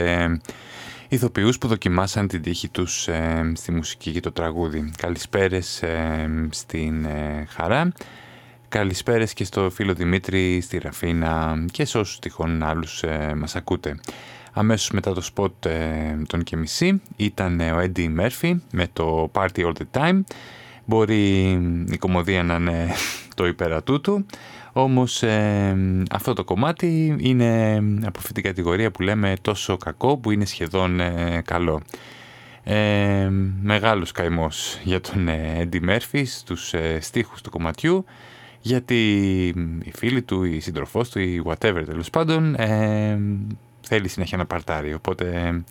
ηθοποιούς που δοκιμάσαν την τύχη τους ε, στη μουσική και το τραγούδι. Καλησπέρες ε, στην ε, Χαρά, καλησπέρες και στο φίλο Δημήτρη, στη Ραφίνα και σε όσους τυχόν άλλους ε, μας ακούτε. Αμέσως μετά το σποτ ε, των και μισή ήταν ε, ο Eddie Murphy με το Party All The Time. Μπορεί η κομμωδία να είναι το υπερατού του, όμως ε, αυτό το κομμάτι είναι από αυτή την κατηγορία που λέμε τόσο κακό που είναι σχεδόν ε, καλό. Ε, μεγάλος καημός για τον ε, Eddie Murphy στους ε, στίχους του κομματιού γιατί η φίλη του, η σύντροφός του, η whatever τέλος πάντων ε, θέλει συνέχεια να παρτάρει οπότε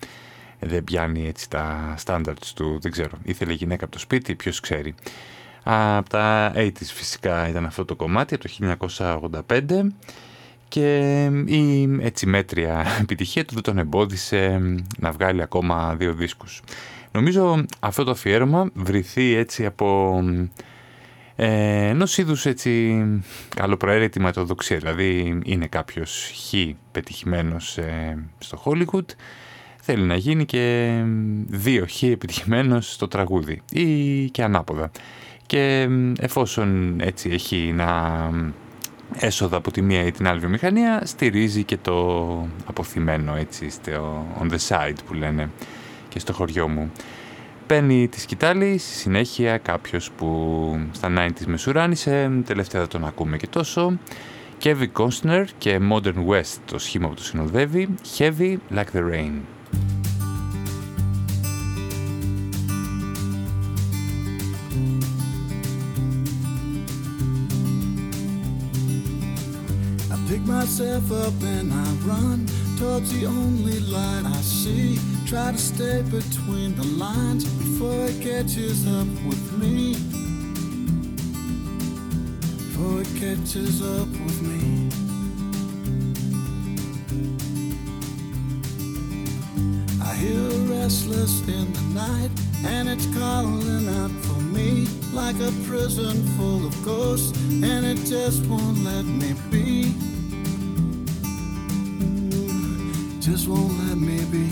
ε, δεν πιάνει έτσι τα standards του, δεν ξέρω, ήθελε γυναίκα από το σπίτι, ποιος ξέρει. Από τα 80's φυσικά ήταν αυτό το κομμάτι, από το 1985 και η έτσι μέτρια επιτυχία του δεν τον εμπόδισε να βγάλει ακόμα δύο δίσκους. Νομίζω αυτό το αφιέρωμα βρυθεί έτσι από Ε, Ενός είδους έτσι καλοπροαίρετη ματοδοξία, δηλαδή είναι κάποιος χ πετυχημένος ε, στο Hollywood, θέλει να γίνει και δύο χ επιτυχημένος στο τραγούδι ή και ανάποδα. Και εφόσον έτσι έχει να έσοδα από τη μία ή την άλλη βιομηχανία, στηρίζει και το αποθυμένο έτσι στο on the side που λένε και στο χωριό μου. Παίρνει τη σκητάλη, στη συνέχεια κάποιος που στα 90's μεσουράνησε, τελευταία θα τον ακούμε και τόσο. Kevin Costner και Modern West, το σχήμα που το συνοδεύει, Heavy Like the Rain.
Pick myself up and I run towards the only light I see. Try to stay between the lines before it catches up with me. Before it catches up with me. I hear restless in the night and it's calling out for me like a prison full of ghosts and it just won't let me be. Just won't let me be.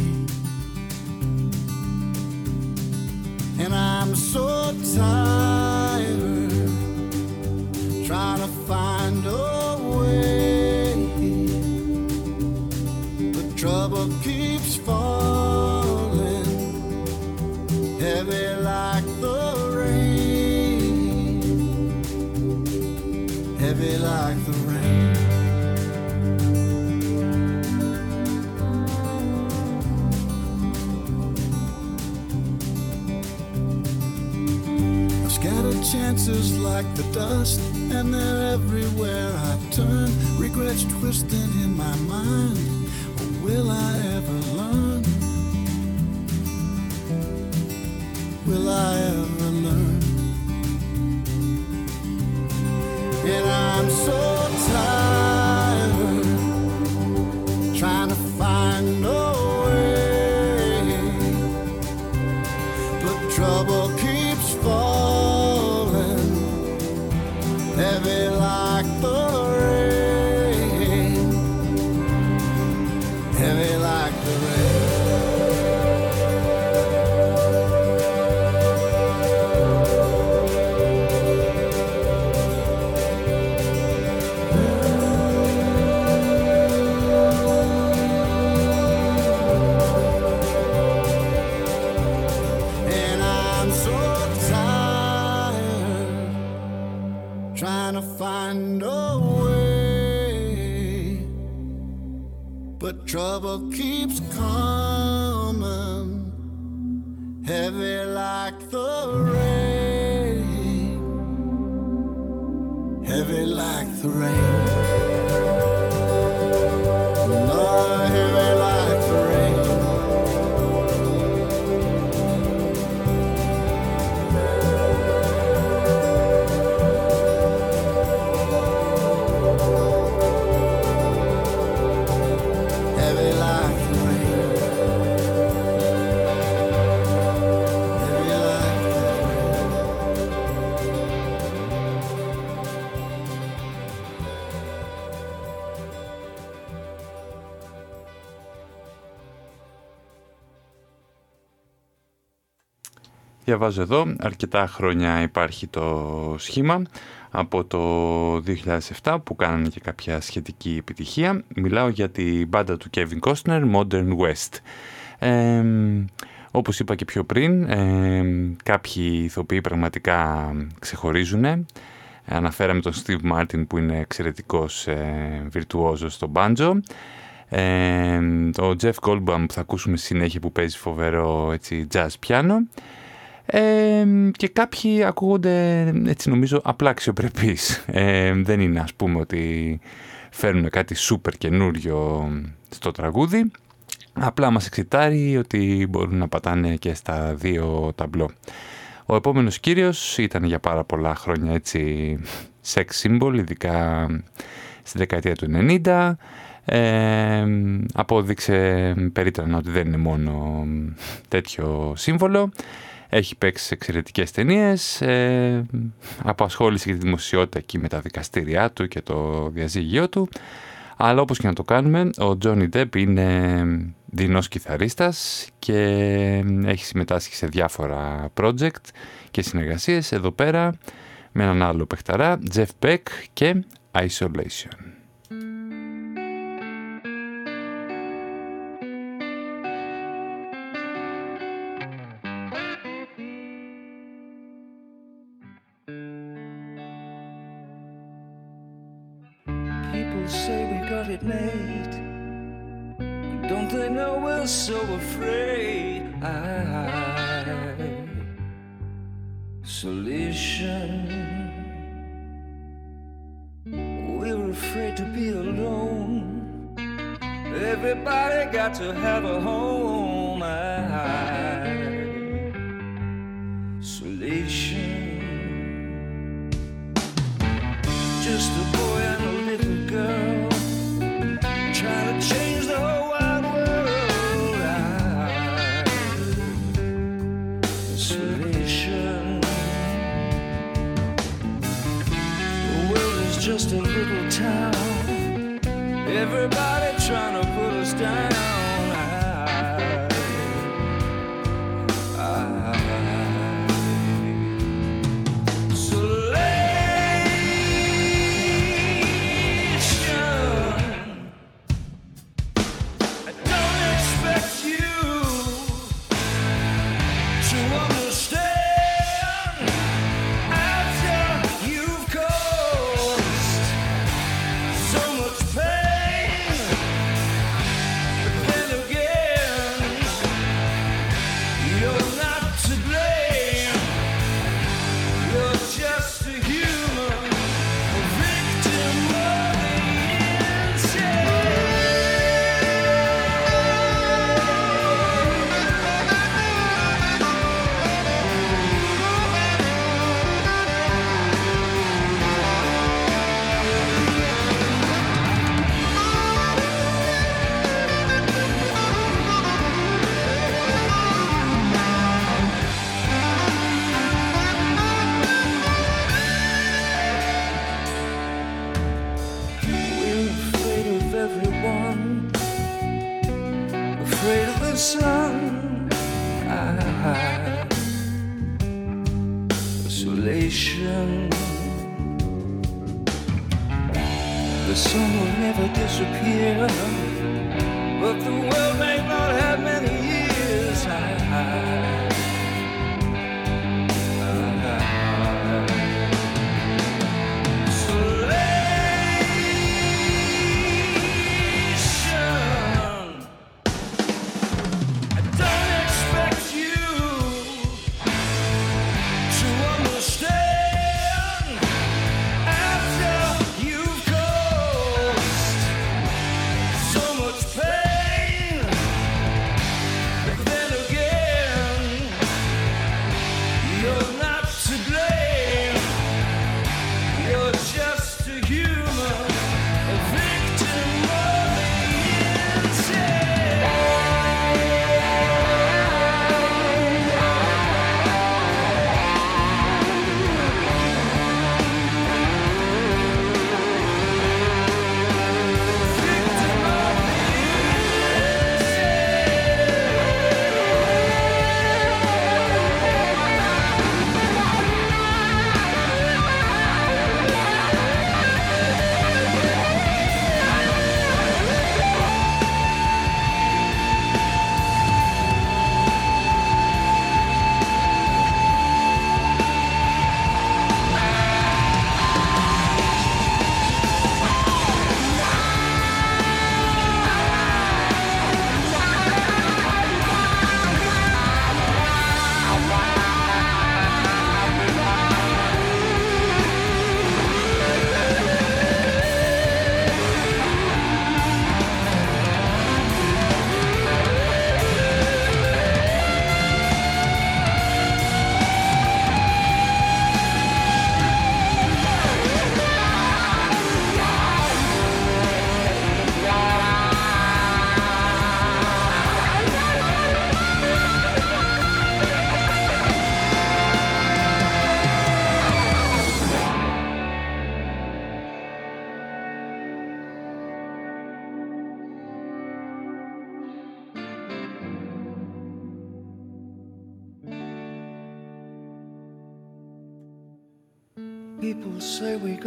And I'm so tired trying to find chances like the dust, and they're everywhere I turn. Regrets twisting in my mind. Will I ever learn? Will I ever learn? And I'm so
Διαβάζω εδώ, αρκετά χρόνια υπάρχει το σχήμα από το 2007 που κάνανε και κάποια σχετική επιτυχία. Μιλάω για την μπάντα του Kevin Costner, Modern West. Ε, όπως είπα και πιο πριν, ε, κάποιοι ηθοποιοί πραγματικά ξεχωρίζουν. Αναφέραμε τον Steve Martin που είναι εξαιρετικός ε, βιρτουόζος στο μπάντζο. Ε, το Jeff Goldblum που θα ακούσουμε στη συνέχεια που παίζει φοβερό έτσι, jazz piano. Ε, και κάποιοι ακούγονται, έτσι νομίζω, απλά αξιοπρεπείς. Ε, δεν είναι ας πούμε ότι φέρνουν κάτι σούπερ καινούριο στο τραγούδι. Απλά μας εξητάρει ότι μπορούν να πατάνε και στα δύο ταμπλό. Ο επόμενος κύριος ήταν για πάρα πολλά χρόνια έτσι sex symbol, ειδικά στη δεκαετία του 90. Ε, απόδειξε περίτρανα ότι δεν είναι μόνο τέτοιο σύμβολο. Έχει παίξει εξαιρετικές ταινίες, ε, απασχόλησε και τη δημοσιότητα εκεί με τα δικαστήριά του και το διαζύγιο του. Αλλά όπως και να το κάνουμε, ο Τζόνι Ντεπ είναι δεινός κιθαρίστας και έχει συμμετάσχει σε διάφορα project και συνεργασίες εδώ πέρα με έναν άλλο παιχταρά, Jeff Beck και Isolation.
to have a home.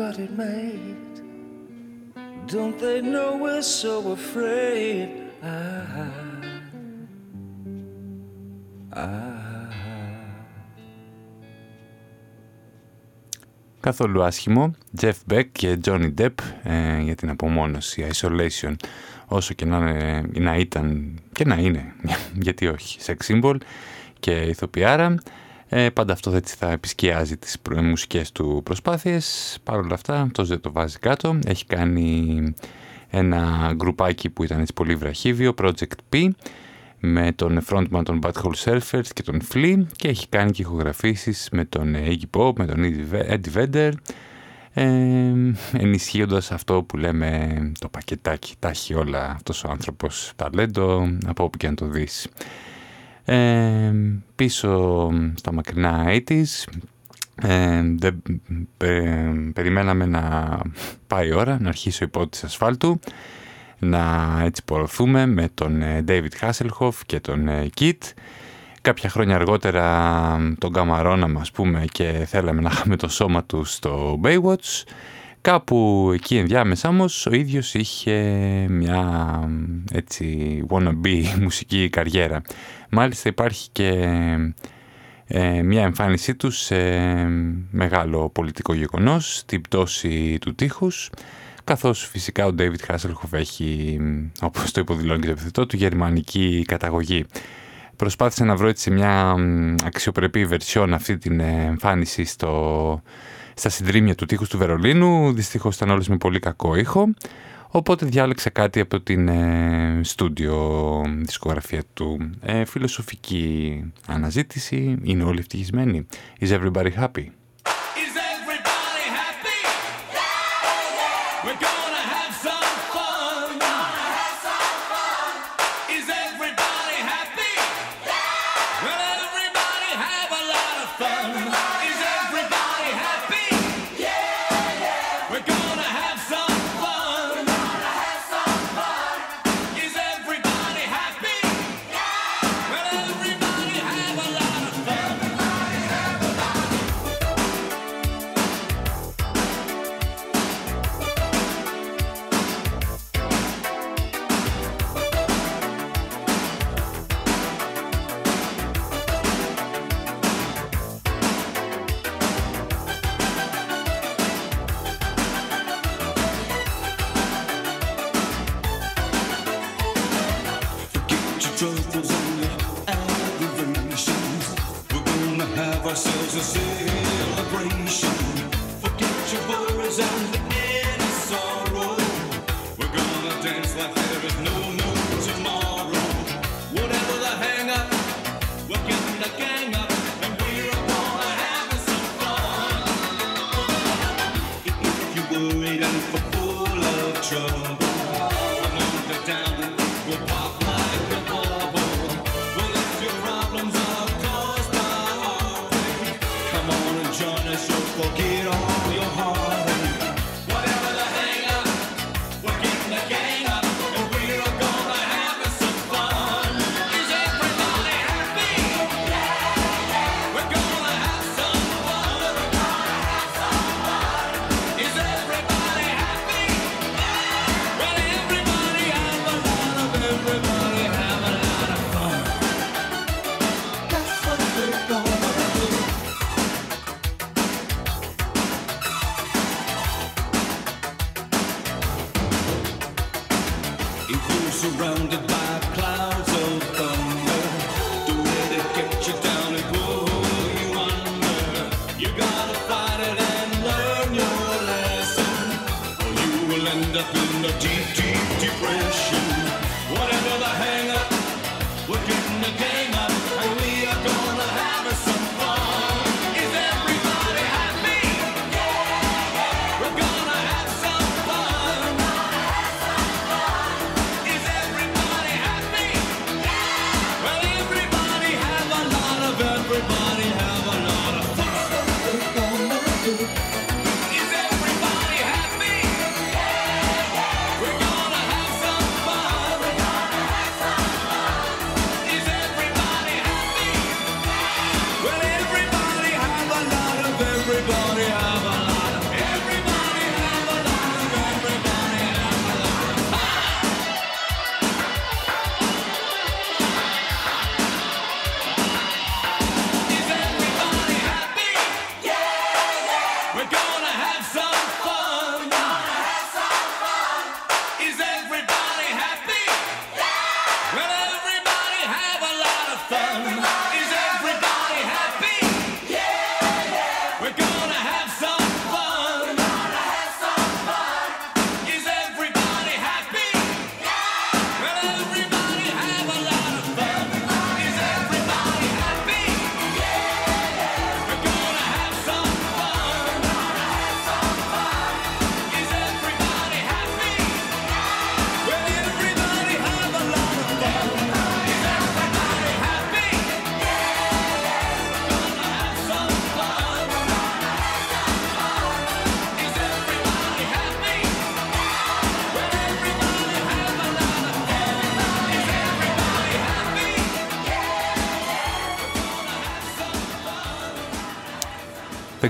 Got it made. Don't they know we're so afraid? Ah, ah.
Καθόλου άσχημο, Jeff Beck και Johnny Depp ε, για την απομόνωση, isolation, όσο και να, είναι- να ήταν και να είναι, [laughs] γιατί όχι, sex symbol και ηθοποιάρα. Ε, πάντα αυτό έτσι θα επισκιάζει τις προ- μουσικές του προσπάθειες. Παρ' όλα αυτά, αυτός δεν το βάζει κάτω. Έχει κάνει ένα γκρουπάκι που ήταν έτσι πολύ βραχύβιο, Project P, με τον frontman των Butthole Surfers και τον Flea και έχει κάνει και ηχογραφήσεις με τον Iggy Pop, με τον Eddie Vedder ε, ενισχύοντας αυτό που λέμε το πακετάκι. Τα έχει όλα αυτός ο άνθρωπος ταλέντο από όπου και αν το δεις. Ε, πίσω στα μακρινά 80s ε, δεν, πε- περιμέναμε να πάει η ώρα να αρχίσει ο υπότης ασφάλτου να έτσι πορωθούμε με τον ε, David Hasselhoff και τον ε, Kit. Κάποια χρόνια αργότερα τον καμαρώναμε ας πούμε και θέλαμε να [laughs] είχαμε το σώμα του στο Baywatch. Κάπου εκεί ενδιάμεσα όμως ο ίδιος είχε μια έτσι wannabe [laughs] μουσική καριέρα. Μάλιστα υπάρχει και ε, μια εμφάνισή του σε μεγάλο πολιτικό γεγονός, την πτώση του τείχους, καθώς φυσικά ο David Hasselhoff έχει, όπως το υποδηλώνει και το επιθετό του, γερμανική καταγωγή. Προσπάθησα να βρω έτσι μια μ, αξιοπρεπή βερσιόν αυτή την ε, εμφάνιση στο, στα συντρίμια του τείχους του Βερολίνου. Δυστυχώς ήταν όλες με πολύ κακό ήχο. Οπότε διάλεξα κάτι από την ε, στούντιο δισκογραφία του. Ε, φιλοσοφική αναζήτηση. Είναι όλοι ευτυχισμένοι. Is everybody happy?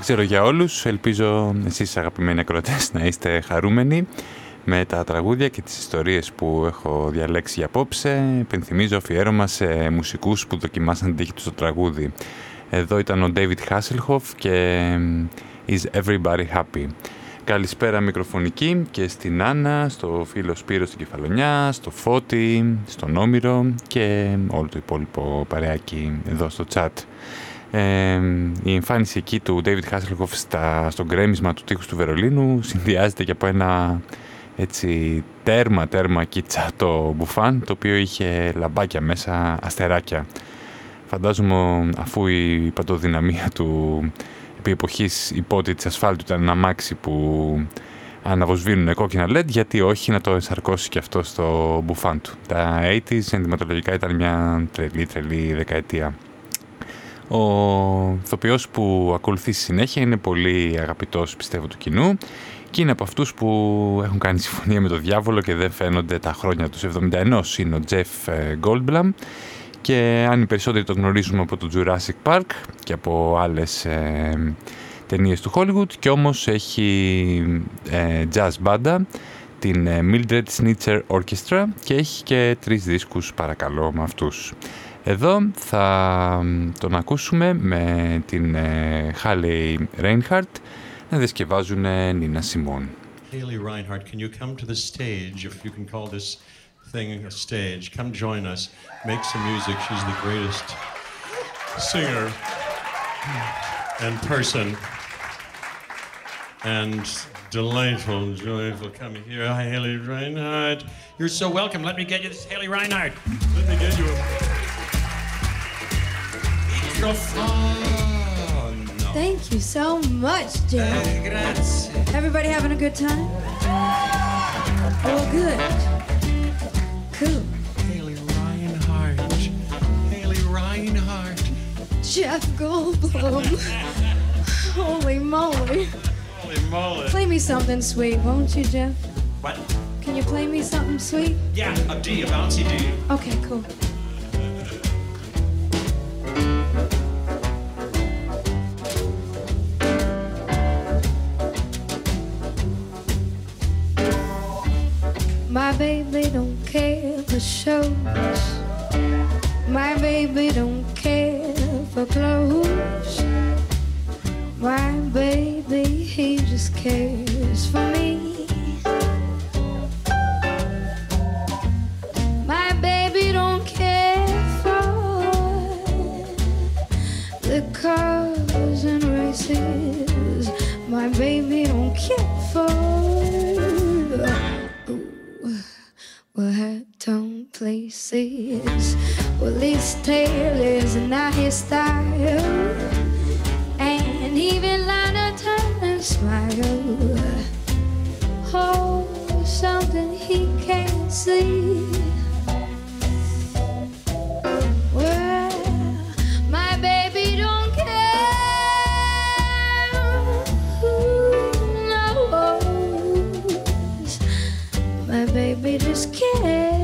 Ξέρω για όλους, ελπίζω εσείς αγαπημένοι ακροατές να είστε χαρούμενοι με τα τραγούδια και τις ιστορίες που έχω διαλέξει για απόψε. Πενθυμίζω αφιέρωμα σε μουσικούς που δοκιμάσαν την τύχη τους στο τραγούδι. Εδώ ήταν ο David Hasselhoff και Is Everybody Happy. Καλησπέρα μικροφωνική και στην Άννα, στο φίλο Σπύρο στην Κεφαλονιά, στο Φώτη, στον Όμηρο και όλο το υπόλοιπο παρεάκι εδώ στο chat. Ε, η εμφάνιση εκεί του David Hasselhoff στα, στο γκρέμισμα του τείχους του Βερολίνου συνδυάζεται και από ένα έτσι τέρμα τέρμα κιτσάτο μπουφάν το οποίο είχε λαμπάκια μέσα, αστεράκια. Φαντάζομαι αφού η παντοδυναμία του επί εποχής υπότη της ασφάλτου ήταν ένα αμάξι που αναβοσβήνουν κόκκινα LED, γιατί όχι να το ενσαρκώσει και αυτό στο μπουφάν του. Τα 80s ενδυματολογικά ήταν μια τρελή τρελή δεκαετία. Ο ηθοποιός που ακολουθεί στη συνέχεια είναι πολύ αγαπητός πιστεύω του κοινού και είναι από αυτούς που έχουν κάνει συμφωνία με τον διάβολο και δεν φαίνονται τα χρόνια τους 71 είναι ο Jeff Goldblum και αν οι περισσότεροι το γνωρίζουμε από το Jurassic Park και από άλλες ε, ταινίες του Hollywood και όμως έχει ε, jazz banda την ε, Mildred Snitcher Orchestra και έχει και τρεις δίσκους παρακαλώ με αυτούς. Εδώ θα τον ακούσουμε με την ε, Halle Reinhardt να διασκευάζουν Νίνα Σιμών.
Haley Reinhardt, can you come to the stage, if you can call this thing a stage? Come join us. Make some music. She's the greatest singer and person. And delightful, joyful. Come here. Hi, Haley Reinhardt. You're so welcome. Let me get you this Haley Reinhardt. Let me get you a
Thank you so much, Jeff. Everybody having a good time? Oh, good. Cool.
Haley Reinhardt. Haley Reinhardt.
Jeff Goldblum. Holy moly.
Holy moly.
Play me something sweet, won't you, Jeff?
What?
Can you play me something sweet?
Yeah, a D, a bouncy D.
Okay, cool. My baby don't care for shows. My baby don't care for clothes. My baby, he just cares for me. My baby don't care for the cars and races. My baby don't care for on places. Well, his tail is not his style, and even Lana Turner smile. Oh, something he can't see. Just care.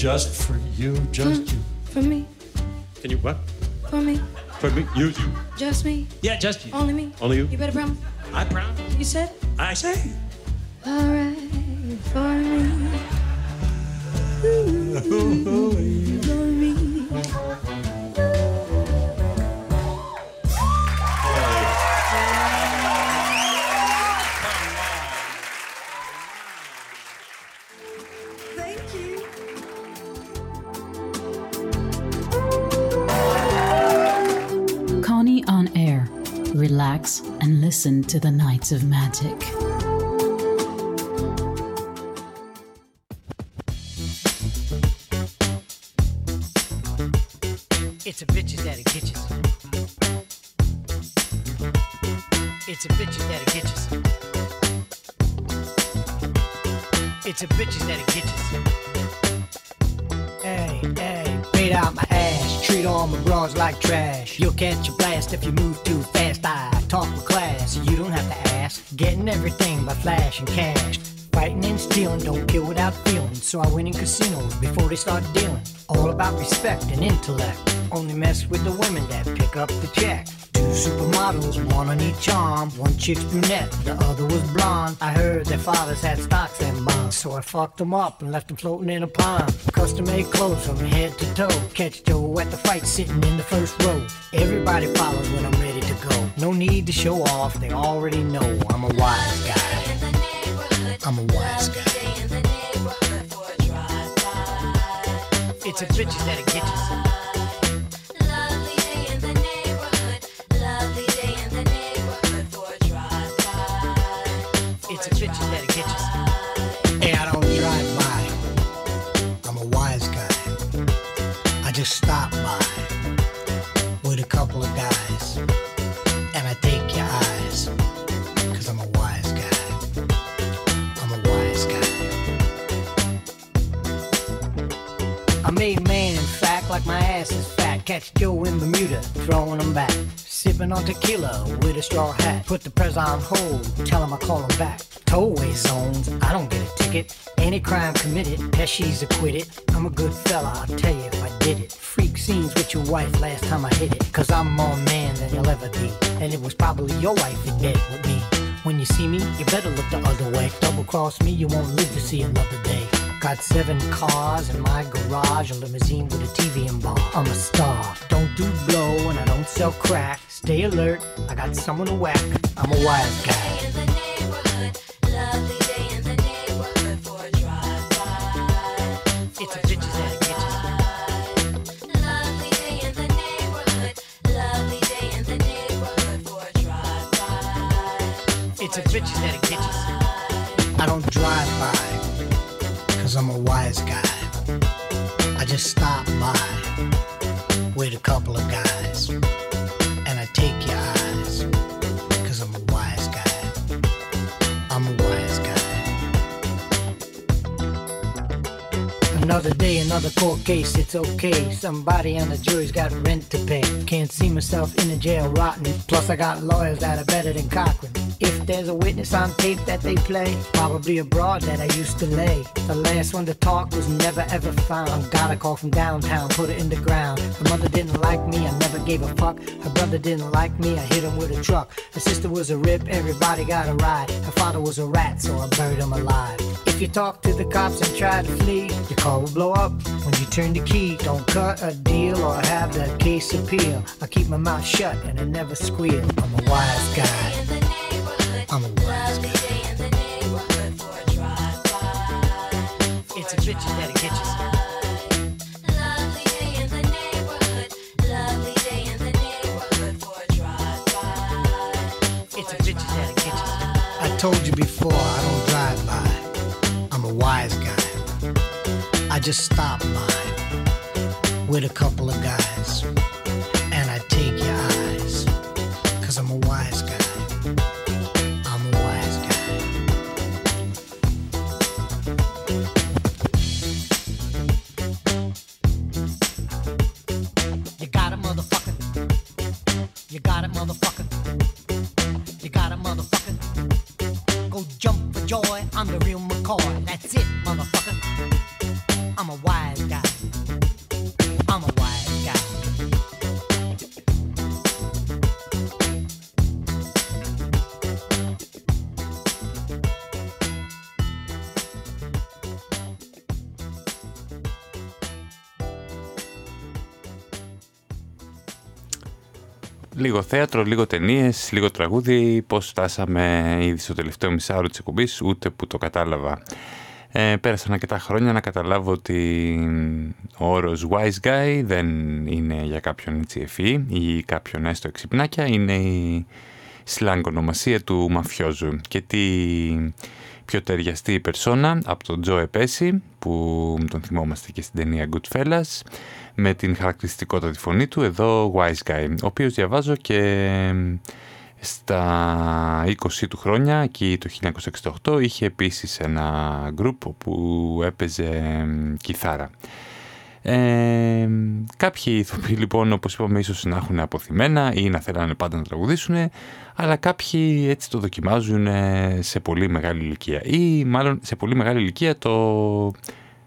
Just for you. Just
you.
For me?
Can you what?
For me?
For me? You, you.
Just me?
Yeah, just you.
Only me?
Only you.
You better promise.
I'm proud.
You said?
I say.
Of Magic.
It's a bitches that'll get you. It's a bitches that'll get you. It's a bitches that'll get you. Hey, hey, paid out my ass. Treat all my bras like trash. You'll catch a blast if you move too fast. I talk with class, you don't have to ask. Getting everything by flashing cash. Fighting and stealing, don't kill without feeling. So I went in casinos before they start dealing. All about respect and intellect. Only mess with the women that pick up the check. Two supermodels, one on each arm. One chick's brunette, the other was blonde. I heard their fathers had stocks and bonds. So I fucked them up and left them floating in a pond. Custom made clothes from head to toe. Catch Joe at the fight sitting in the first row. Everybody follows when I'm ready to go. No need to show off, they already know I'm a wise guy. I'm a wise guy. It's a bitches that'll get you. Like my ass is fat. Catch Joe in Bermuda, throwing him back. Sipping on tequila with a straw hat. Put the press on hold, tell him I call him back. Tollway zones, I don't get a ticket. Any crime committed, Pesci's acquitted. I'm a good fella, I'll tell you if I did it. Freak scenes with your wife last time I hit it. Cause I'm more man than you'll ever be. And it was probably your wife in bed with me. When you see me, you better look the other way. Double cross me, you won't live to see another day. Got seven cars in my garage, a limousine with a TV and bar. I'm a star. Don't do blow and I don't sell crack. Stay alert, I got someone to whack. I'm a wise guy. It's a bitches that'll get. It's a bitches that'll get you. I don't drive by, cause I'm a wise guy. I just stop by with a couple of guys and I take your eyes cause I'm a wise guy. I'm a wise guy. Another day, another court case, it's okay. Somebody on the jury's got rent to pay. Can't see myself in a jail rotting. Plus, I got lawyers that are better than Cochran. If there's a witness on tape that they play, probably a broad that I used to lay. The last one to talk was never ever found. Got a call from downtown, put it in the ground. Her mother didn't like me, I never gave a fuck. Her brother didn't like me, I hit him with a truck. Her sister was a rip, everybody got a ride. Her father was a rat, so I buried him alive. If you talk to the cops and try to flee, your car will blow up when you turn the key. Don't cut a deal or have the case appeal. I keep my mouth shut and I never squeal. I'm a wise guy. Bitches that'll get you. It's a bitches that'll get you. I told you before, I don't drive by. I'm a wise guy. I just stop by with a couple of guys. Joy. I'm the real McCoy. That's it, motherfucker.
Λίγο θέατρο, λίγο ταινίες, λίγο τραγούδι. Πώς φτάσαμε ήδη στο τελευταίο μισάωρο της εκπομπής, ούτε που το κατάλαβα. Ε, πέρασαν αρκετά χρόνια να καταλάβω ότι ο όρος wise guy δεν είναι για κάποιον έτσι ευφύ ή κάποιον έστω εξυπνάκια, είναι η σλάνγκ ονομασία του μαφιόζου. Και τι πιο ταιριαστή περσόνα από τον Τζο Επέση, που τον θυμόμαστε και στην ταινία Goodfellas, με την χαρακτηριστικότατη φωνή του, εδώ Wise Guy, ο οποίος διαβάζω και στα 20 του χρόνια, εκεί το 1968, είχε επίσης ένα group που έπαιζε κιθάρα. Ε, κάποιοι ηθοποιοί λοιπόν όπως είπαμε ίσως να έχουν αποθυμένα ή να θέλανε πάντα να τραγουδήσουν αλλά κάποιοι έτσι το δοκιμάζουν σε πολύ μεγάλη ηλικία ή μάλλον σε πολύ μεγάλη ηλικία το,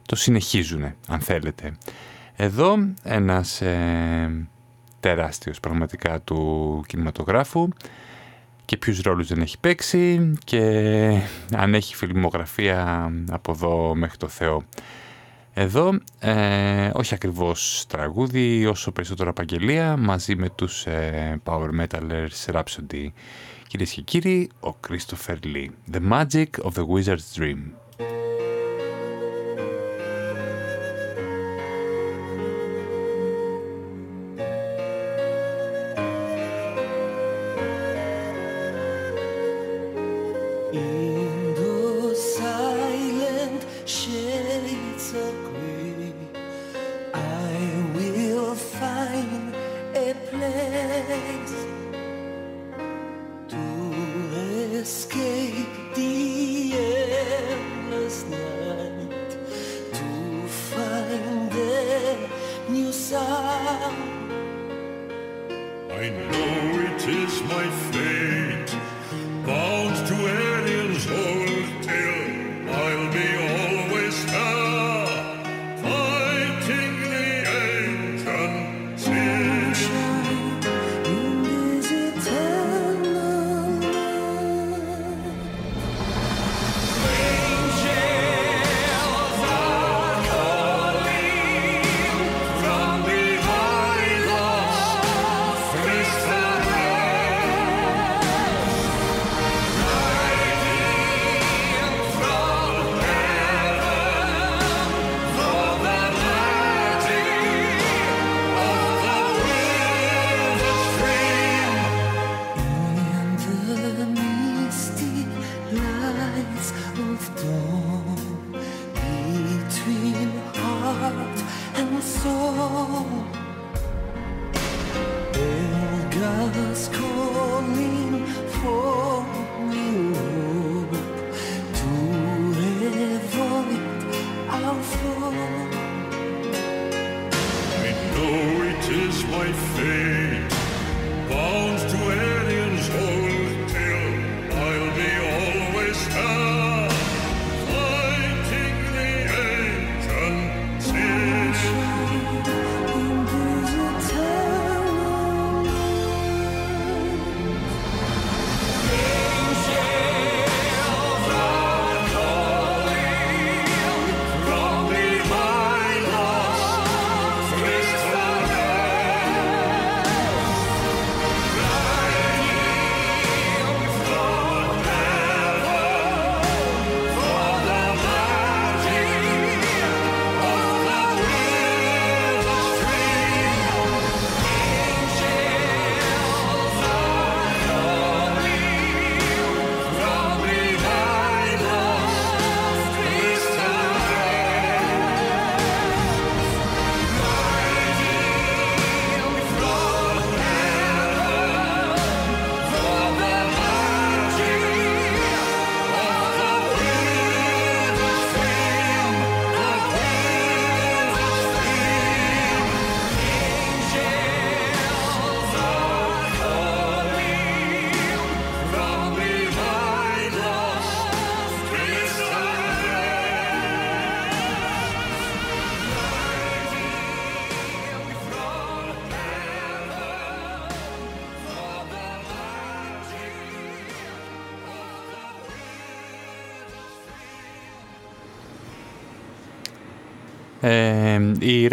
το συνεχίζουν αν θέλετε. Εδώ ένας ε, τεράστιος πραγματικά του κινηματογράφου και ποιους ρόλους δεν έχει παίξει και αν έχει φιλμογραφία από εδώ μέχρι το Θεό. Εδώ, ε, όχι ακριβώς τραγούδι, όσο περισσότερο απαγγελία, μαζί με τους ε, Power Metalers Rhapsody. Κυρίες και κύριοι, ο Christopher Lee. The Magic of the Wizard's Dream.
foi
feito.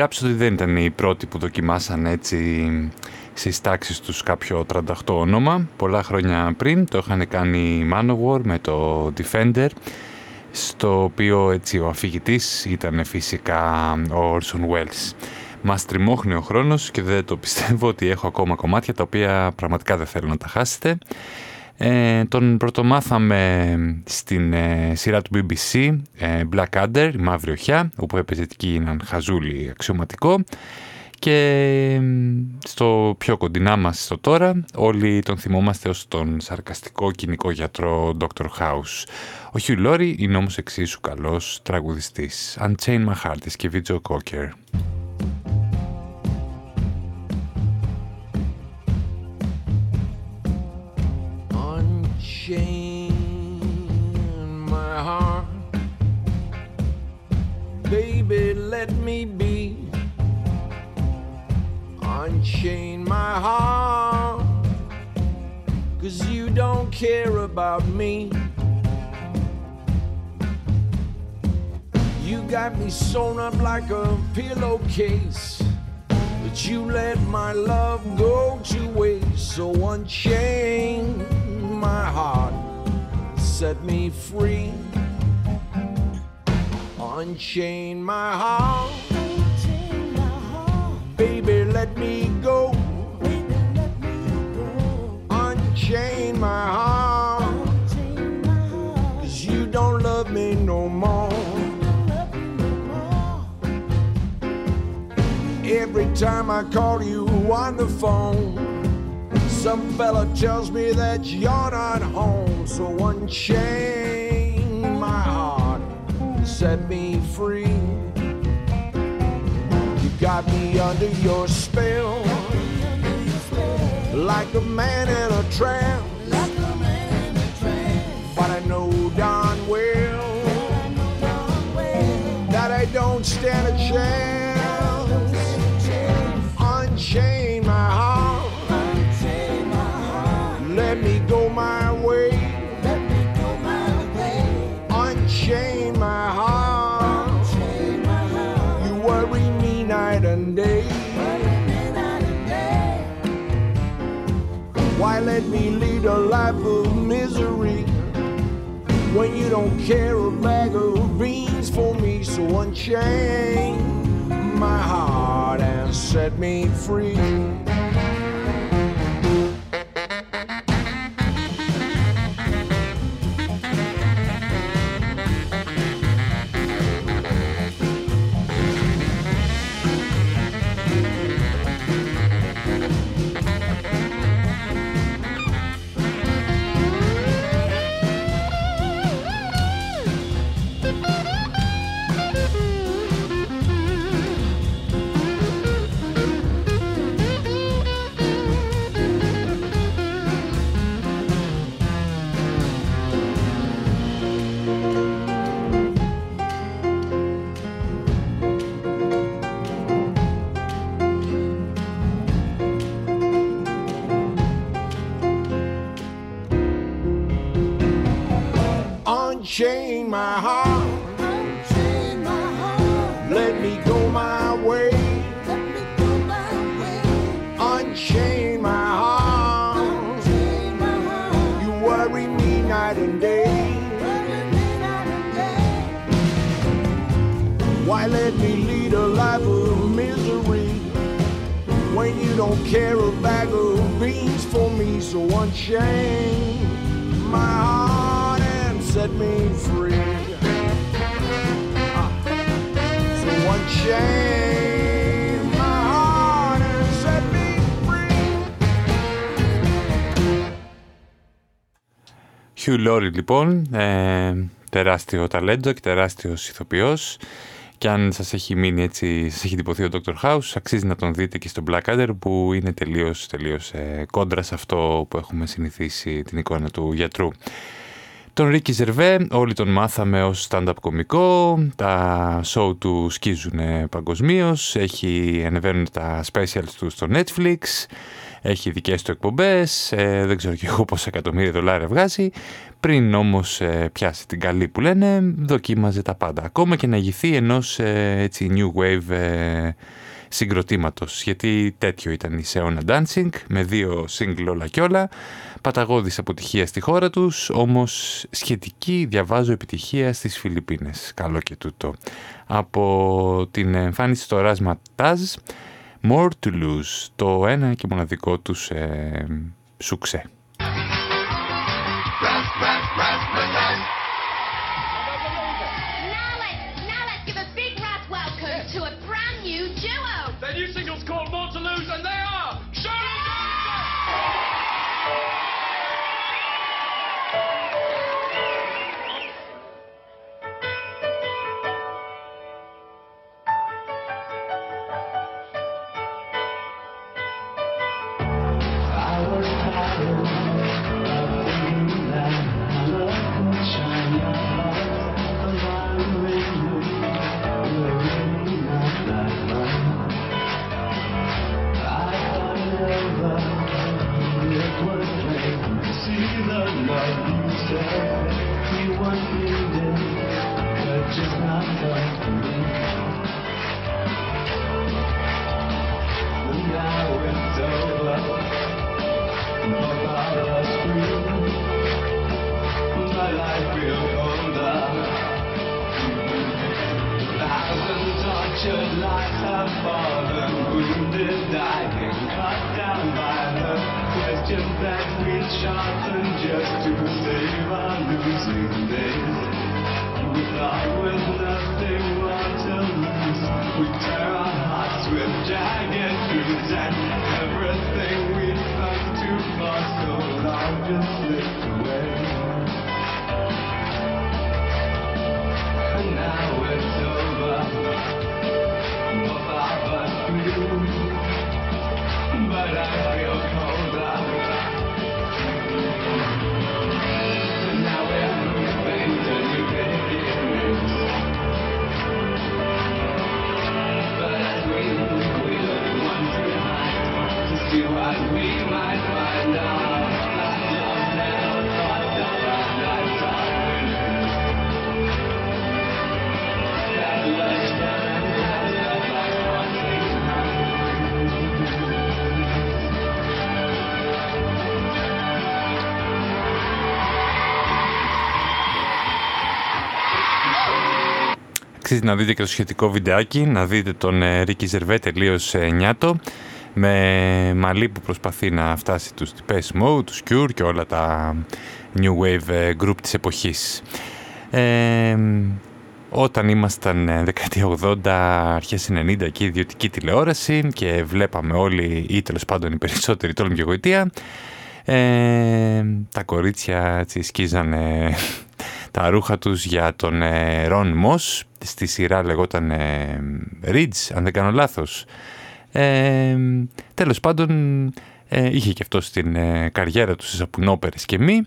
Η Rhapsody δεν ήταν η πρώτη που δοκιμάσαν έτσι στις τάξεις τους κάποιο 38 όνομα. Πολλά χρόνια πριν το είχαν κάνει η Manowar με το Defender στο οποίο έτσι ο αφηγητής ήταν φυσικά ο Orson Welles. Μας τριμώχνει ο χρόνος και δεν το πιστεύω ότι έχω ακόμα κομμάτια τα οποία πραγματικά δεν θέλω να τα χάσετε. Ε, τον πρωτομάθαμε στην ε, σειρά του BBC ε, Blackadder, η Μαύρη Οχιά, όπου έπαιζε εκεί έναν χαζούλι αξιωματικό και στο πιο κοντινά μας στο τώρα όλοι τον θυμόμαστε ως τον σαρκαστικό κοινικό γιατρό Dr. House. Ο Hugh Laurie είναι όμως εξίσου καλός τραγουδιστής. Unchain My Heart και Joe Cocker.
Baby, let me be. Unchain my heart. Cause you don't care about me. You got me sewn up like a pillowcase. But you let my love go to waste. So unchain my heart, set me free. Unchain my heart, baby, let me go. Unchain my heart, cause you don't love me no more. Every time I call you on the phone, some fella tells me that you're not home. So unchain my heart, set me free. You got me under your spell, like a man in a trance. Lead a life of misery when you don't care a bag of beans for me? So unchain my heart and set me free.
Hugh Laurie λοιπόν, ε, τεράστιο ταλέντο και τεράστιος ηθοποιός και αν σας έχει μείνει έτσι, σας έχει τυπωθεί ο Dr. House, αξίζει να τον δείτε και στο Blackadder που είναι τελείως, τελείως ε, κόντρα σε αυτό που έχουμε συνηθίσει την εικόνα του γιατρού. Τον Ρίκη Ζερβέ όλοι τον μάθαμε ως stand-up κωμικό, τα show του σκίζουν παγκοσμίως, έχει ανεβαίνουν τα specials του στο Netflix, έχει δικές του εκπομπές, ε, δεν ξέρω και εγώ πόσα εκατομμύρια δολάρια βγάζει. Πριν όμως ε, πιάσει την καλή που λένε, δοκίμαζε τα πάντα. Ακόμα και να ηγηθεί ενός ε, έτσι new wave ε, συγκροτήματος. Γιατί τέτοιο ήταν η Seona Dancing, με δύο single όλα κι όλα. Παταγώδης αποτυχία στη χώρα τους, όμως σχετική διαβάζω επιτυχία στις Φιλιππίνες. Καλό και τούτο. Από την εμφάνιση στο Ράσμα Τάζ, More to Lose, το ένα και μοναδικό τους ε, σουξέ. Αξίζει να δείτε και το σχετικό βιντεάκι, να δείτε τον ε, Ρίκη Ζερβέ τελείως ε, νιάτο με μαλλί που προσπαθεί να φτάσει τους Depeche Mode, τους Cure και όλα τα New Wave ε, group της εποχής. Ε, όταν ήμασταν ε, δεκαετία 80, αρχές 90 και ιδιωτική τηλεόραση και βλέπαμε όλοι ή τέλος πάντων οι περισσότεροι τόλμη και γοητεία, ε, τα κορίτσια έτσι, σκίζανε τα ρούχα τους για τον ε, Ρον Μος, στη σειρά λεγόταν ε, Ridge, αν δεν κάνω λάθος. Ε, τέλος πάντων, ε, είχε και αυτό στην ε, καριέρα τους στις σαπουνόπερες και μη.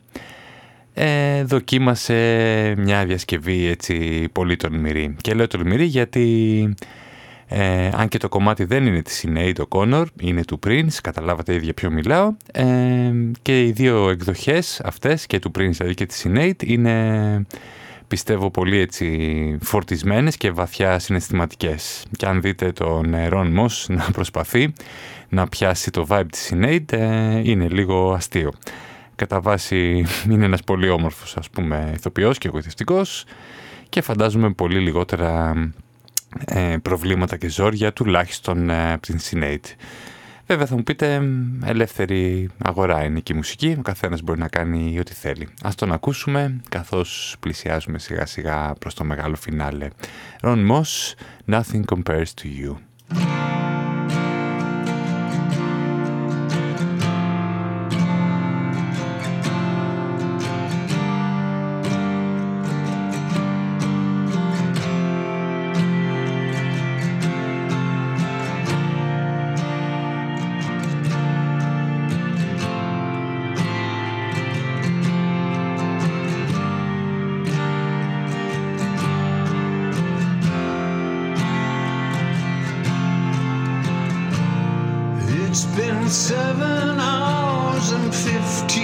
Ε, δοκίμασε μια διασκευή έτσι πολύ τολμηρή. Και λέω τολμηρή γιατί ε, αν και το κομμάτι δεν είναι της Sinead O'Connor, είναι του Prince, καταλάβατε ήδη για ποιο μιλάω, ε, και οι δύο εκδοχές αυτές, και του Prince δηλαδή και της Sinead, είναι πιστεύω πολύ έτσι φορτισμένες και βαθιά συναισθηματικές. Και αν δείτε τον Ron Moss [laughs] να προσπαθεί να πιάσει το vibe της Sinead, ε, είναι λίγο αστείο. Κατά βάση [laughs] είναι ένας πολύ όμορφος ας πούμε ηθοποιός και εγωιστικός και φαντάζομαι πολύ λιγότερα ε, προβλήματα και ζόρια τουλάχιστον ε, από την Sinead. Βέβαια θα μου πείτε ελεύθερη αγορά είναι και η μουσική, ο καθένας μπορεί να κάνει ό,τι θέλει. Ας τον ακούσουμε καθώς πλησιάζουμε σιγά σιγά προς το μεγάλο φινάλε. Ron Moss, Nothing Compares to You.
Seven hours and fifteen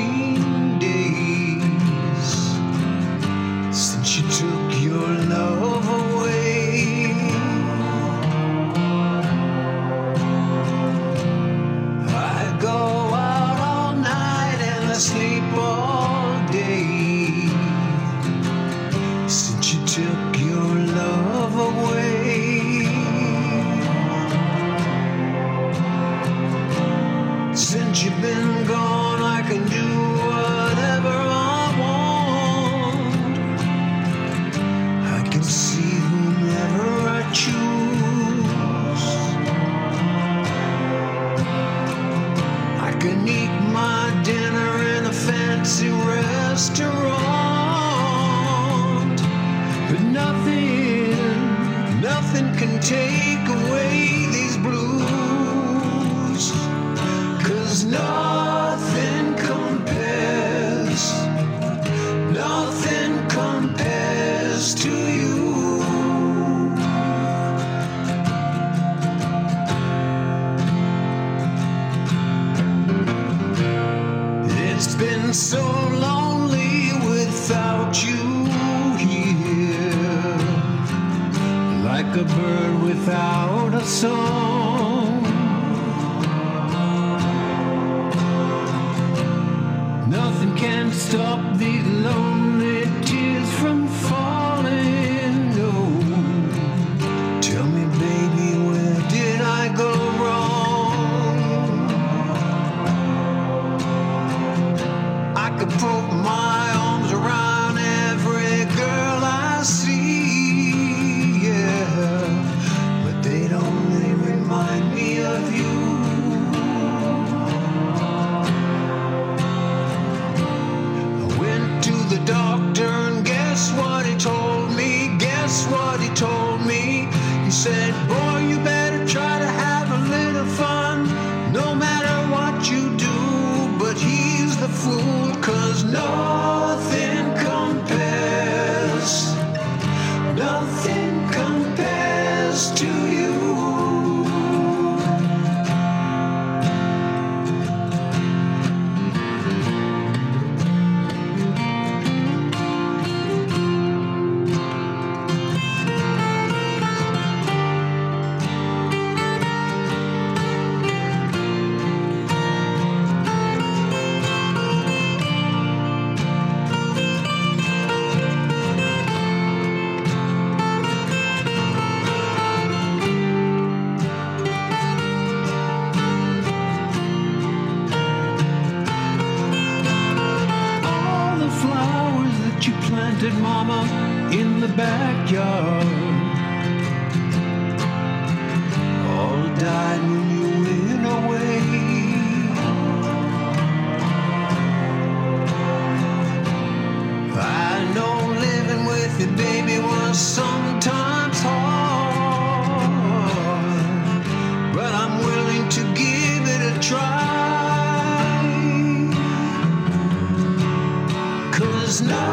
It's not.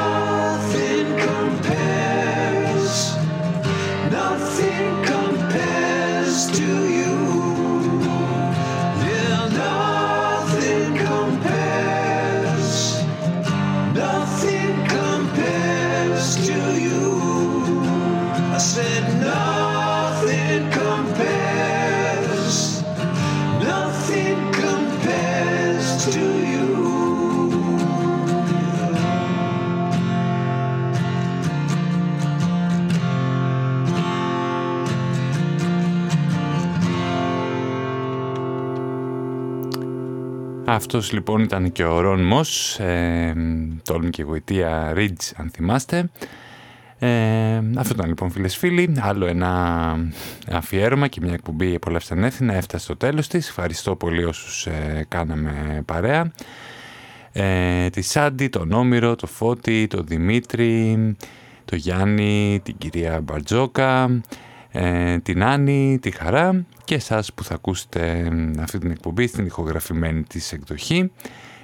Αυτός λοιπόν ήταν και ο Ρον Μος, ε, τόλμη και γοητεία Ridge αν θυμάστε. Ε, αυτό ήταν λοιπόν φίλες φίλοι, άλλο ένα αφιέρωμα και μια εκπομπή «Απολαύσταν έθινα» έφτασε στο τέλος της. Ευχαριστώ πολύ όσους ε, κάναμε παρέα. Ε, τη Σάντι, τον Όμηρο, το Φώτη, τον Δημήτρη, το Γιάννη, την κυρία Μπαρτζόκα, ε, την Άννη, τη Χαρά και εσάς που θα ακούσετε αυτή την εκπομπή στην ηχογραφημένη της εκδοχή,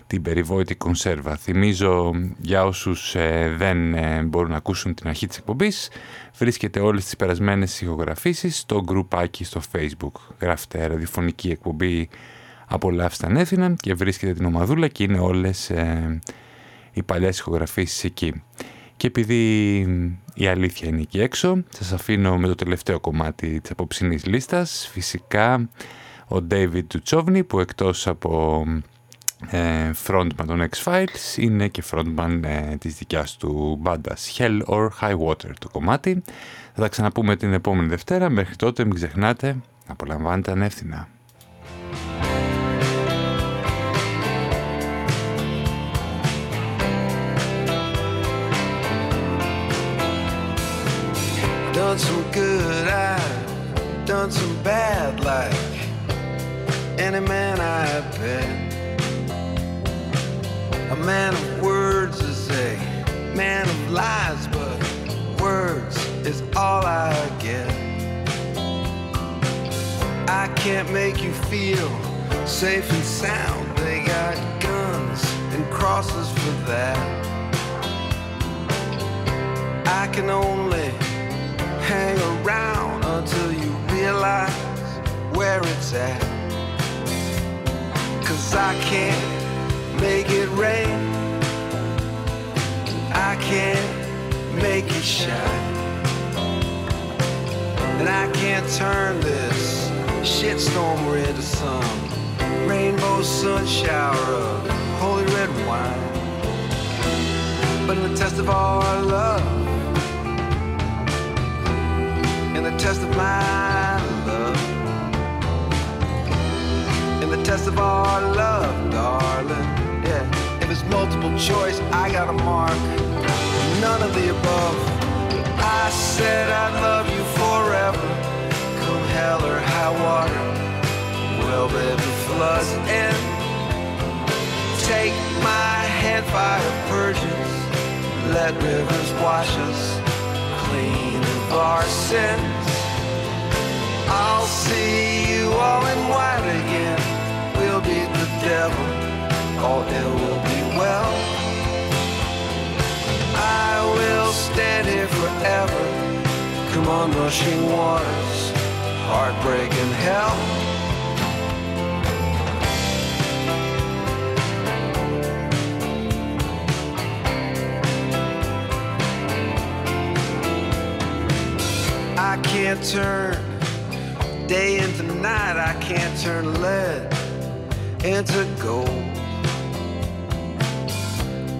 την περιβόητη κονσέρβα. Θυμίζω για όσους ε, δεν ε, μπορούν να ακούσουν την αρχή της εκπομπής, βρίσκεται όλες τις περασμένες ηχογραφήσεις στο γκρουπάκι στο facebook. Γράφετε ραδιοφωνική εκπομπή απολαύσει τα ανέθινα και βρίσκεται την ομαδούλα και είναι όλες ε, οι παλιές ηχογραφήσεις εκεί. Και επειδή η αλήθεια είναι εκεί έξω, σας αφήνω με το τελευταίο κομμάτι της απόψινής λίστας. Φυσικά ο David Duchovny που εκτός από ε, frontman των X-Files είναι και frontman ε, της δικιάς του μπάντας Hell or High Water το κομμάτι. Θα τα ξαναπούμε την επόμενη Δευτέρα. Μέχρι τότε μην ξεχνάτε να απολαμβάνετε ανεύθυνα.
Done some good, I've done some bad, like any man I bet. A man of words is a man of lies, but words is all I get. I can't make you feel safe and sound. They got guns and crosses for that. I can only hang around until you realize where it's at. Cause I can't make it rain. I can't make it shine. And I can't turn this shitstorm into some rainbow sun shower of holy red wine. But in the test of our love, test of my love, in the test of our love, darling. Yeah, if it's multiple choice, I got a mark. None of the above. I said I'd love you forever, come hell or high water. Well, baby, floods in. Take my hand, fire purges. Let rivers wash us clean of our sins. I'll see you all in white again. We'll beat the devil, all ill will be well. I will stand here forever. Come on, rushing waters, heartbreak and hell. I can't turn day into night. I can't turn lead into gold.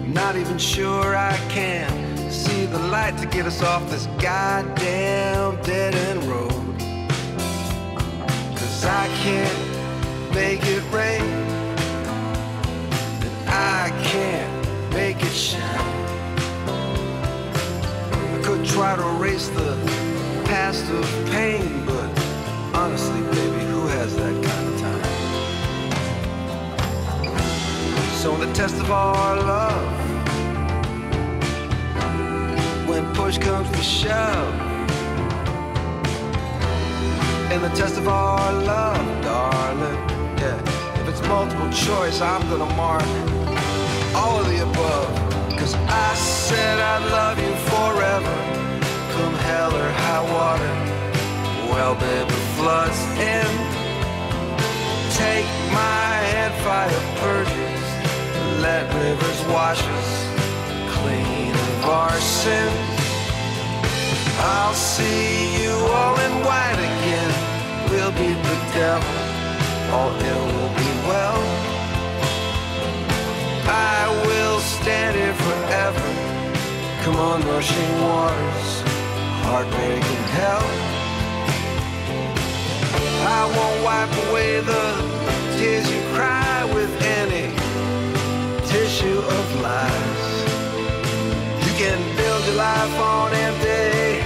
Not even sure I can see the light to get us off this goddamn dead end road. Cause I can't make it rain. And I can't make it shine. I could try to erase the past of pain, but honestly, baby, who has that kind of time? So in the test of our love, when push comes to shove, in the test of our love, darling, yeah, if it's multiple choice, I'm gonna mark all of the above. Cause I said I'd love you forever, come hell or high water. Well, baby, floods in. Take my hand, fire purges. Let rivers wash us clean of our sins. I'll see you all in white again. We'll beat the devil, all ill will be well. I will stand here forever. Come on, rushing waters, heartbreak and hell. I won't wipe away the tears you cry with any tissue of lies. You can build your life on empty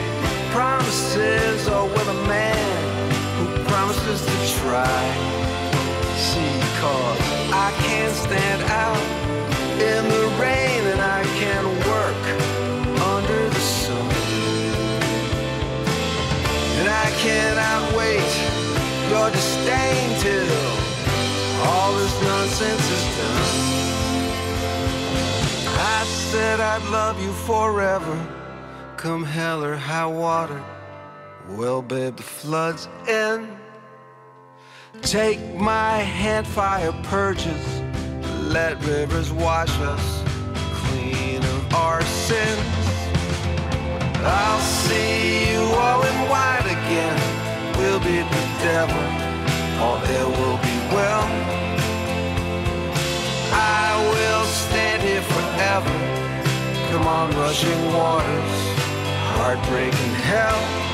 promises or with a man who promises to try. See, cause I can't stand out in the rain and I can't work under the sun. And I cannot wait your disdain till all this nonsense is done. I said I'd love you forever, come hell or high water. Well, babe, the flood's in. Take my hand, fire purges. Let rivers wash us clean of our sins. I'll see you all in white again. We'll be the devil, all there will be well. I will stand here forever. Come on, rushing waters, heartbreaking hell.